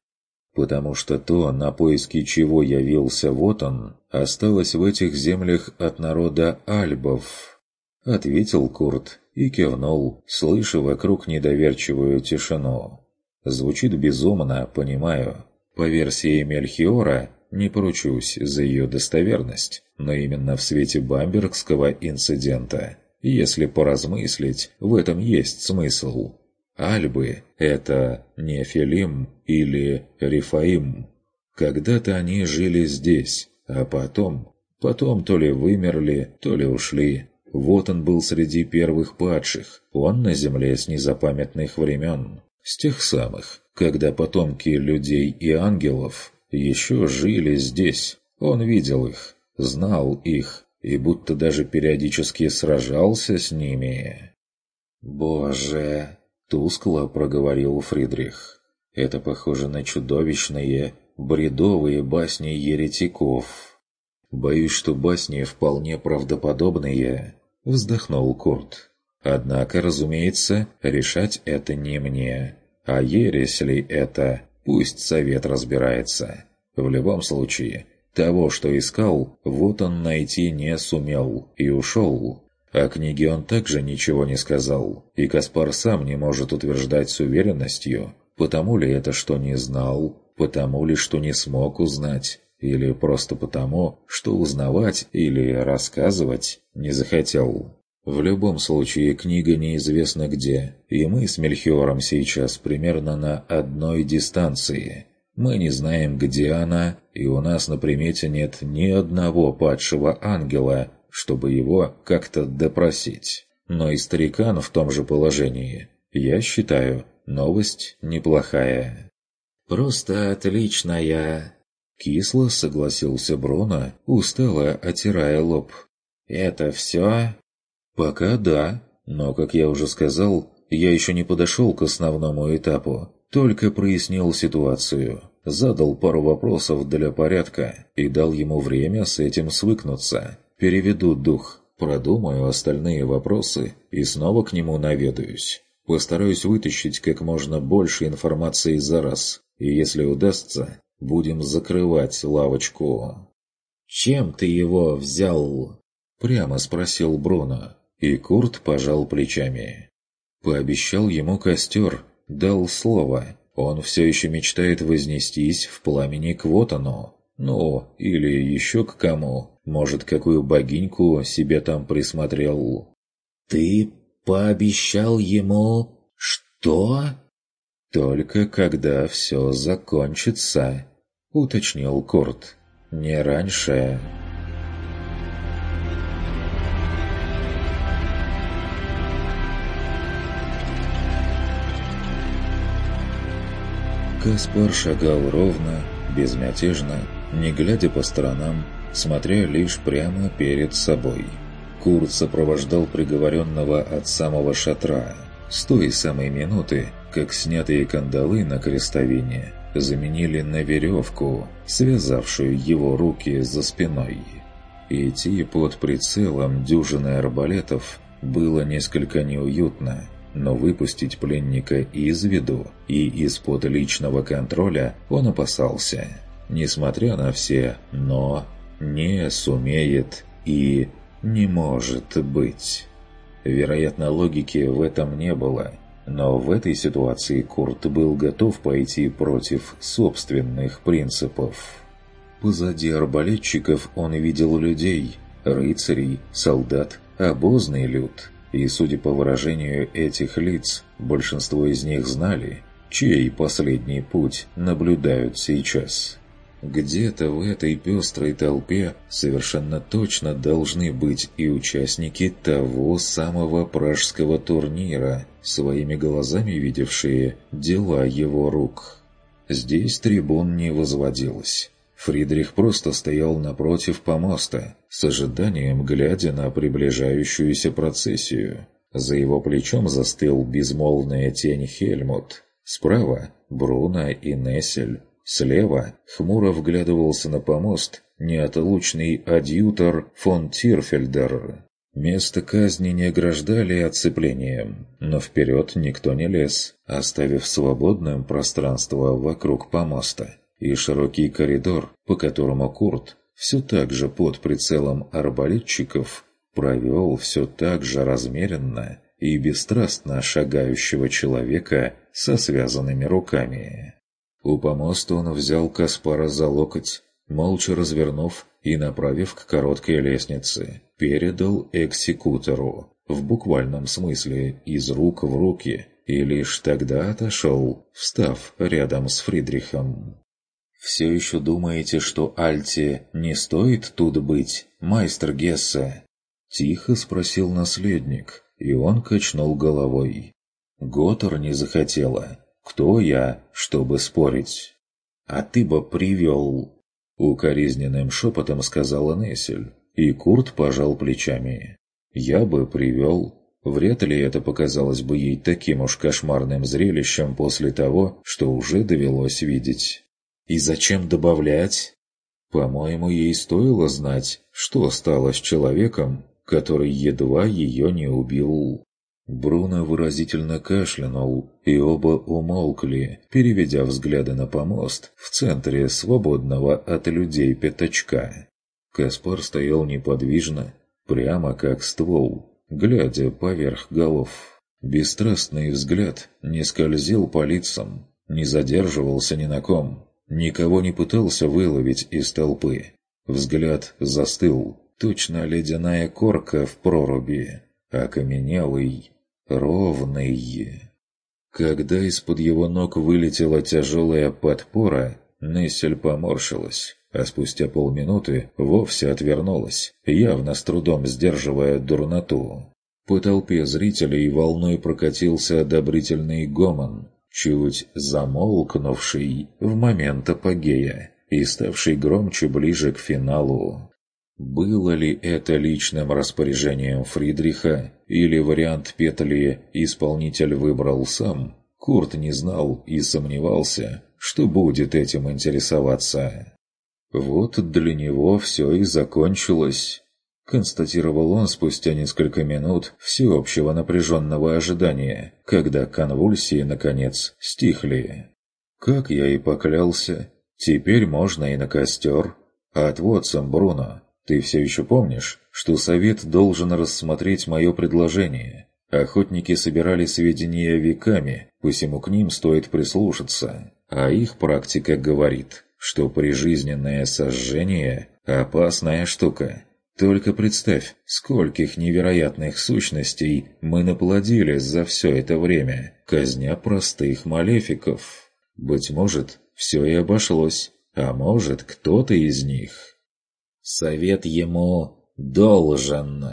Потому что то, на поиски чего явился вот он, осталось в этих землях от народа альбов. Ответил Курт и кивнул, слыша вокруг недоверчивую тишину. Звучит безумно, понимаю. По версии Мельхиора, не поручусь за ее достоверность, но именно в свете бамбергского инцидента, если поразмыслить, в этом есть смысл. Альбы – это Нефилим или Рифаим. Когда-то они жили здесь, а потом... Потом то ли вымерли, то ли ушли. Вот он был среди первых падших, он на земле с незапамятных времен. С тех самых, когда потомки людей и ангелов еще жили здесь. Он видел их, знал их и будто даже периодически сражался с ними. «Боже!» — тускло проговорил Фридрих. «Это похоже на чудовищные, бредовые басни еретиков». «Боюсь, что басни вполне правдоподобные», — вздохнул Курт. «Однако, разумеется, решать это не мне. А ересь ли это, пусть совет разбирается. В любом случае, того, что искал, вот он найти не сумел и ушел. О книге он также ничего не сказал, и Каспар сам не может утверждать с уверенностью, потому ли это, что не знал, потому ли, что не смог узнать, или просто потому, что узнавать или рассказывать не захотел. В любом случае, книга неизвестна где, и мы с Мельхиором сейчас примерно на одной дистанции. Мы не знаем, где она, и у нас на примете нет ни одного падшего ангела, чтобы его как-то допросить. Но и старикан в том же положении. Я считаю, новость неплохая. «Просто отличная!» Кисло согласился Бруно, устало отирая лоб. «Это все?» «Пока да, но, как я уже сказал, я еще не подошел к основному этапу, только прояснил ситуацию, задал пару вопросов для порядка и дал ему время с этим свыкнуться. Переведу дух, продумаю остальные вопросы и снова к нему наведаюсь. Постараюсь вытащить как можно больше информации за раз, и если удастся, будем закрывать лавочку». «Чем ты его взял?» Прямо спросил Бруно. И Курт пожал плечами. Пообещал ему костер, дал слово. Он все еще мечтает вознестись в пламени к Вотану. Ну, или еще к кому. Может, какую богиньку себе там присмотрел. «Ты пообещал ему... что?» «Только когда все закончится», — уточнил Курт. «Не раньше». Каспар шагал ровно, безмятежно, не глядя по сторонам, смотря лишь прямо перед собой. Курт сопровождал приговоренного от самого шатра, с той самой минуты, как снятые кандалы на крестовине заменили на веревку, связавшую его руки за спиной. Идти под прицелом дюжины арбалетов было несколько неуютно, но выпустить пленника из виду и из-под личного контроля он опасался. Несмотря на все «но», не сумеет и не может быть. Вероятно, логики в этом не было, но в этой ситуации Курт был готов пойти против собственных принципов. Позади арбалетчиков он видел людей, рыцарей, солдат, обозный люд – и, судя по выражению этих лиц, большинство из них знали, чей последний путь наблюдают сейчас. Где-то в этой пестрой толпе совершенно точно должны быть и участники того самого пражского турнира, своими глазами видевшие дела его рук. Здесь трибун не возводилось. Фридрих просто стоял напротив помоста, с ожиданием глядя на приближающуюся процессию. За его плечом застыл безмолвная тень Хельмут. Справа – Бруно и Нессель. Слева хмуро вглядывался на помост неотлучный адъютор фон Тирфельдер. Место казни не ограждали оцеплением, но вперед никто не лез, оставив свободным пространство вокруг помоста и широкий коридор, по которому Курт, все так же под прицелом арбалетчиков, провел все так же размеренно и бесстрастно шагающего человека со связанными руками. У помоста он взял Каспара за локоть, молча развернув и направив к короткой лестнице, передал экзекутору, в буквальном смысле из рук в руки, и лишь тогда отошел, встав рядом с Фридрихом. «Все еще думаете, что Альте не стоит тут быть, майстер Гессе?» Тихо спросил наследник, и он качнул головой. Готор не захотела. «Кто я, чтобы спорить?» «А ты бы привел...» Укоризненным шепотом сказала Нессель, и Курт пожал плечами. «Я бы привел...» Вряд ли это показалось бы ей таким уж кошмарным зрелищем после того, что уже довелось видеть. И зачем добавлять? По-моему, ей стоило знать, что стало с человеком, который едва ее не убил. Бруно выразительно кашлянул, и оба умолкли, переведя взгляды на помост в центре свободного от людей пятачка. Каспар стоял неподвижно, прямо как ствол, глядя поверх голов. Бесстрастный взгляд не скользил по лицам, не задерживался ни на ком, Никого не пытался выловить из толпы. Взгляд застыл, точно ледяная корка в проруби. окаменелый, ровный. Когда из-под его ног вылетела тяжелая подпора, Нессель поморщилась, а спустя полминуты вовсе отвернулась, явно с трудом сдерживая дурноту. По толпе зрителей волной прокатился одобрительный гомон, чуть замолкнувший в момент апогея и ставший громче ближе к финалу. Было ли это личным распоряжением Фридриха, или вариант петли исполнитель выбрал сам, Курт не знал и сомневался, что будет этим интересоваться. Вот для него все и закончилось. Констатировал он спустя несколько минут всеобщего напряженного ожидания, когда конвульсии, наконец, стихли. Как я и поклялся, теперь можно и на костер. А отвод сам Бруно, ты все еще помнишь, что совет должен рассмотреть мое предложение? Охотники собирали сведения веками, посему к ним стоит прислушаться. А их практика говорит, что прижизненное сожжение – опасная штука – только представь, скольких невероятных сущностей мы наплодили за все это время, казня простых малефиков. Быть может, все и обошлось, а может, кто-то из них. Совет ему должен.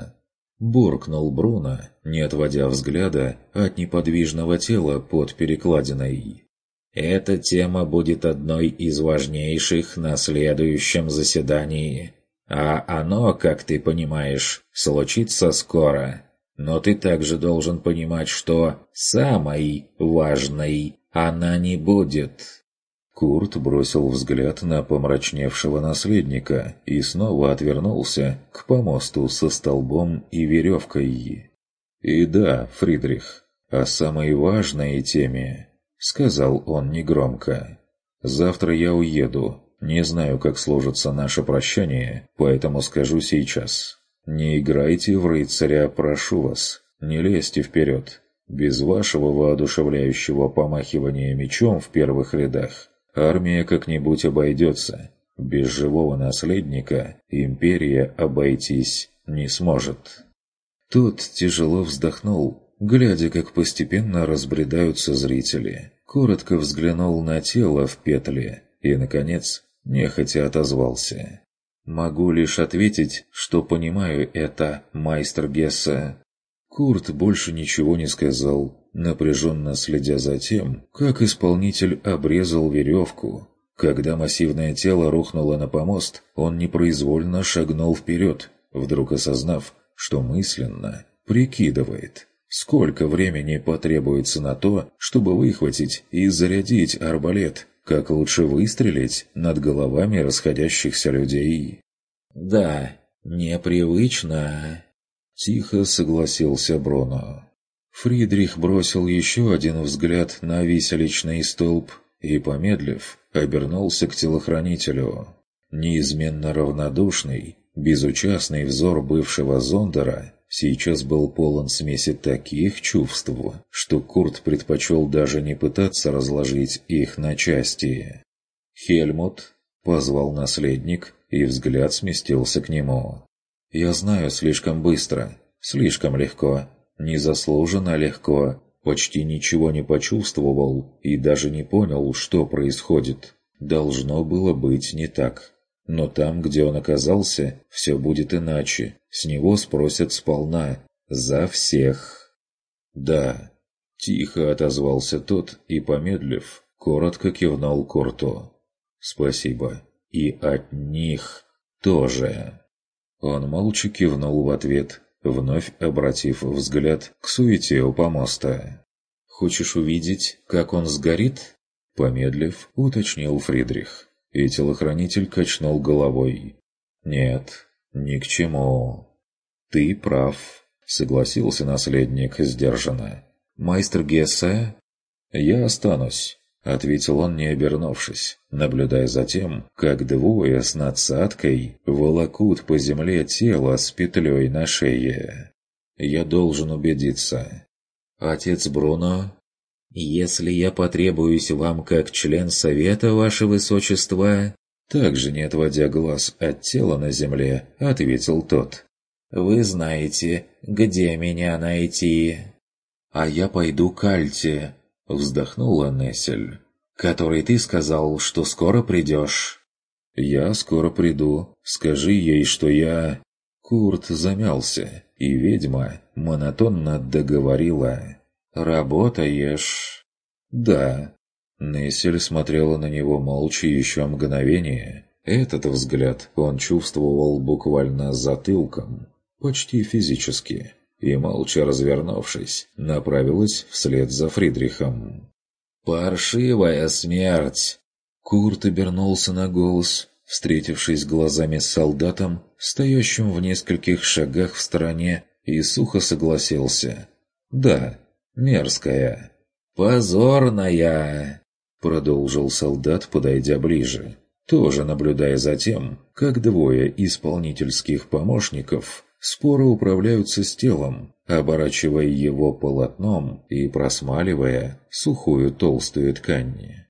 Буркнул Бруно, не отводя взгляда от неподвижного тела под перекладиной. Эта тема будет одной из важнейших на следующем заседании а оно, как ты понимаешь, случится скоро. Но ты также должен понимать, что самой важной она не будет». Курт бросил взгляд на помрачневшего наследника и снова отвернулся к помосту со столбом и веревкой. «И да, Фридрих, о самой важной теме», — сказал он негромко. «Завтра я уеду, не знаю, как сложится наше прощание, поэтому скажу сейчас. Не играйте в рыцаря, прошу вас. Не лезьте вперед. Без вашего воодушевляющего помахивания мечом в первых рядах армия как-нибудь обойдется. Без живого наследника империя обойтись не сможет. Тот тяжело вздохнул, глядя, как постепенно разбредаются зрители. Коротко взглянул на тело в петле и, наконец, нехотя отозвался. «Могу лишь ответить, что понимаю это, майстер Гесса». Курт больше ничего не сказал, напряженно следя за тем, как исполнитель обрезал веревку. Когда массивное тело рухнуло на помост, он непроизвольно шагнул вперед, вдруг осознав, что мысленно прикидывает, сколько времени потребуется на то, чтобы выхватить и зарядить арбалет, как лучше выстрелить над головами расходящихся людей. «Да, непривычно», — тихо согласился Бруно. Фридрих бросил еще один взгляд на виселичный столб и, помедлив, обернулся к телохранителю. Неизменно равнодушный, безучастный взор бывшего Зондера сейчас был полон смеси таких чувств, что Курт предпочел даже не пытаться разложить их на части. «Хельмут», — позвал наследник, и взгляд сместился к нему. «Я знаю слишком быстро, слишком легко, незаслуженно легко, почти ничего не почувствовал и даже не понял, что происходит. Должно было быть не так. Но там, где он оказался, все будет иначе. С него спросят сполна. За всех. «Да», — тихо отозвался тот и, помедлив, коротко кивнул Курту. «Спасибо. И от них тоже». Он молча кивнул в ответ, вновь обратив взгляд к суете у помоста. «Хочешь увидеть, как он сгорит?» Помедлив, уточнил Фридрих и телохранитель качнул головой. «Нет, ни к чему». «Ты прав», — согласился наследник сдержанно. «Майстер Гессе?» «Я останусь», — ответил он, не обернувшись, наблюдая за тем, как двое с надсадкой волокут по земле тело с петлей на шее. «Я должен убедиться». «Отец Бруно?» «Если я потребуюсь вам как член совета, ваше высочество...» Также, не отводя глаз от тела на земле, ответил тот. Вы знаете, где меня найти». «А я пойду к Альте», — вздохнула Нессель. «Который ты сказал, что скоро придешь». «Я скоро приду. Скажи ей, что я...» Курт замялся, и ведьма монотонно договорила. «Работаешь?» «Да». Нессель смотрела на него молча еще мгновение. Этот взгляд он чувствовал буквально затылком, почти физически, и, молча развернувшись, направилась вслед за Фридрихом. «Паршивая смерть!» Курт обернулся на голос, встретившись глазами с солдатом, стоящим в нескольких шагах в стороне, и сухо согласился. «Да, мерзкая». «Позорная!» — продолжил солдат, подойдя ближе, тоже наблюдая за тем, как двое исполнительских помощников споро управляются с телом, оборачивая его полотном и просмаливая сухую толстую ткань.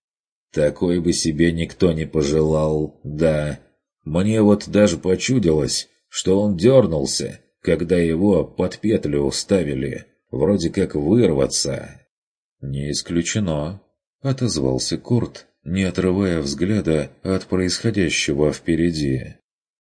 Такой бы себе никто не пожелал, да. Мне вот даже почудилось, что он дернулся, когда его под петлю ставили, вроде как вырваться. «Не исключено», — отозвался Курт, не отрывая взгляда от происходящего впереди.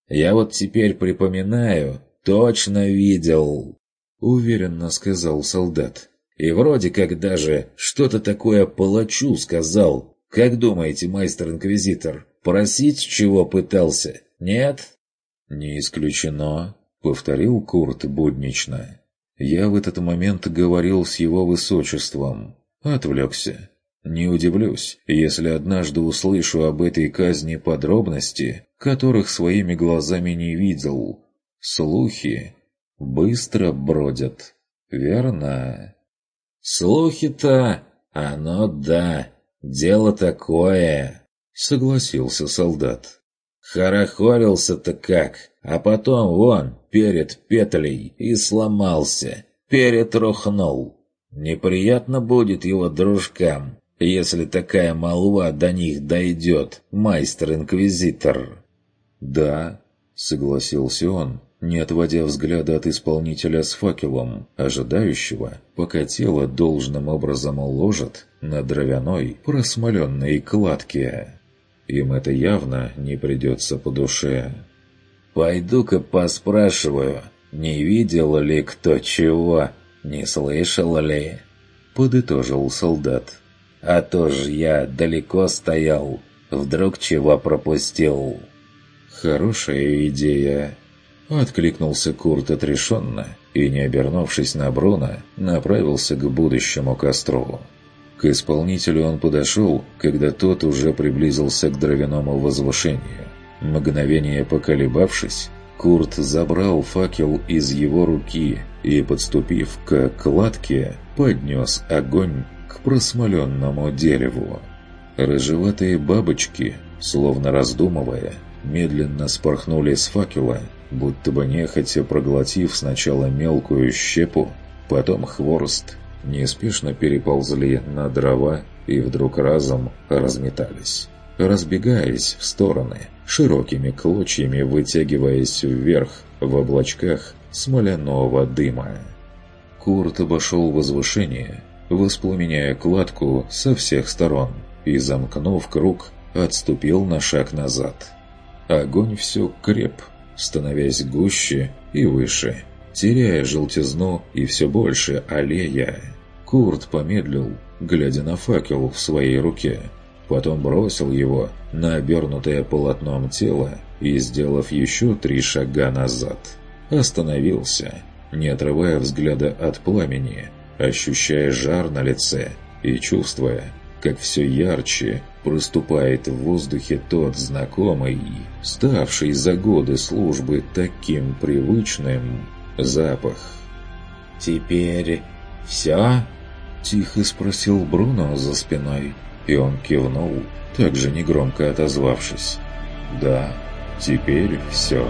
«Я вот теперь припоминаю, точно видел», — уверенно сказал солдат. «И вроде как даже что-то такое палачу сказал, как думаете, майстер-инквизитор, просить чего пытался? Нет? Не исключено, повторил Курт буднично. Я в этот момент говорил с его высочеством. Отвлекся. Не удивлюсь, если однажды услышу об этой казни подробности, которых своими глазами не видел. Слухи быстро бродят, верно? Слухи-то, оно да, «Дело такое», — согласился солдат. Хорохорился-то как, а потом вон, перед петлей, и сломался, перетрухнул. Неприятно будет его дружкам, если такая молва до них дойдет, майстер-инквизитор. «Да», — согласился он, не отводя взгляда от исполнителя с факелом, ожидающего, пока тело должным образом уложат на дровяной просмоленной кладке. Им это явно не придется по душе. «Пойду-ка поспрашиваю, не видел ли кто чего, не слышал ли?» Подытожил солдат. «А то ж я далеко стоял, вдруг чего пропустил». «Хорошая идея», Откликнулся Курт отрешенно и, не обернувшись на Бруно, направился к будущему костру. К исполнителю он подошел, когда тот уже приблизился к дровяному возвышению. Мгновение поколебавшись, Курт забрал факел из его руки и, подступив к кладке, поднес огонь к просмоленному дереву. Рыжеватые бабочки, словно раздумывая, медленно спорхнули с факела будто бы нехотя проглотив сначала мелкую щепу, потом хворост, неспешно переползли на дрова и вдруг разом разметались, разбегаясь в стороны, широкими клочьями вытягиваясь вверх в облачках смоляного дыма. Курт обошел возвышение, воспламеняя кладку со всех сторон и, замкнув круг, отступил на шаг назад. Огонь все креп, становясь гуще и выше, теряя желтизну и все больше аллея. Курт помедлил, глядя на факел в своей руке, потом бросил его на обернутое полотном тело и, сделав еще три шага назад, остановился, не отрывая взгляда от пламени, ощущая жар на лице и чувствуя, как все ярче проступает в воздухе тот знакомый, ставший за годы службы таким привычным запах. «Теперь все?» – тихо спросил Бруно за спиной, и он кивнул, также негромко отозвавшись. «Да, теперь все».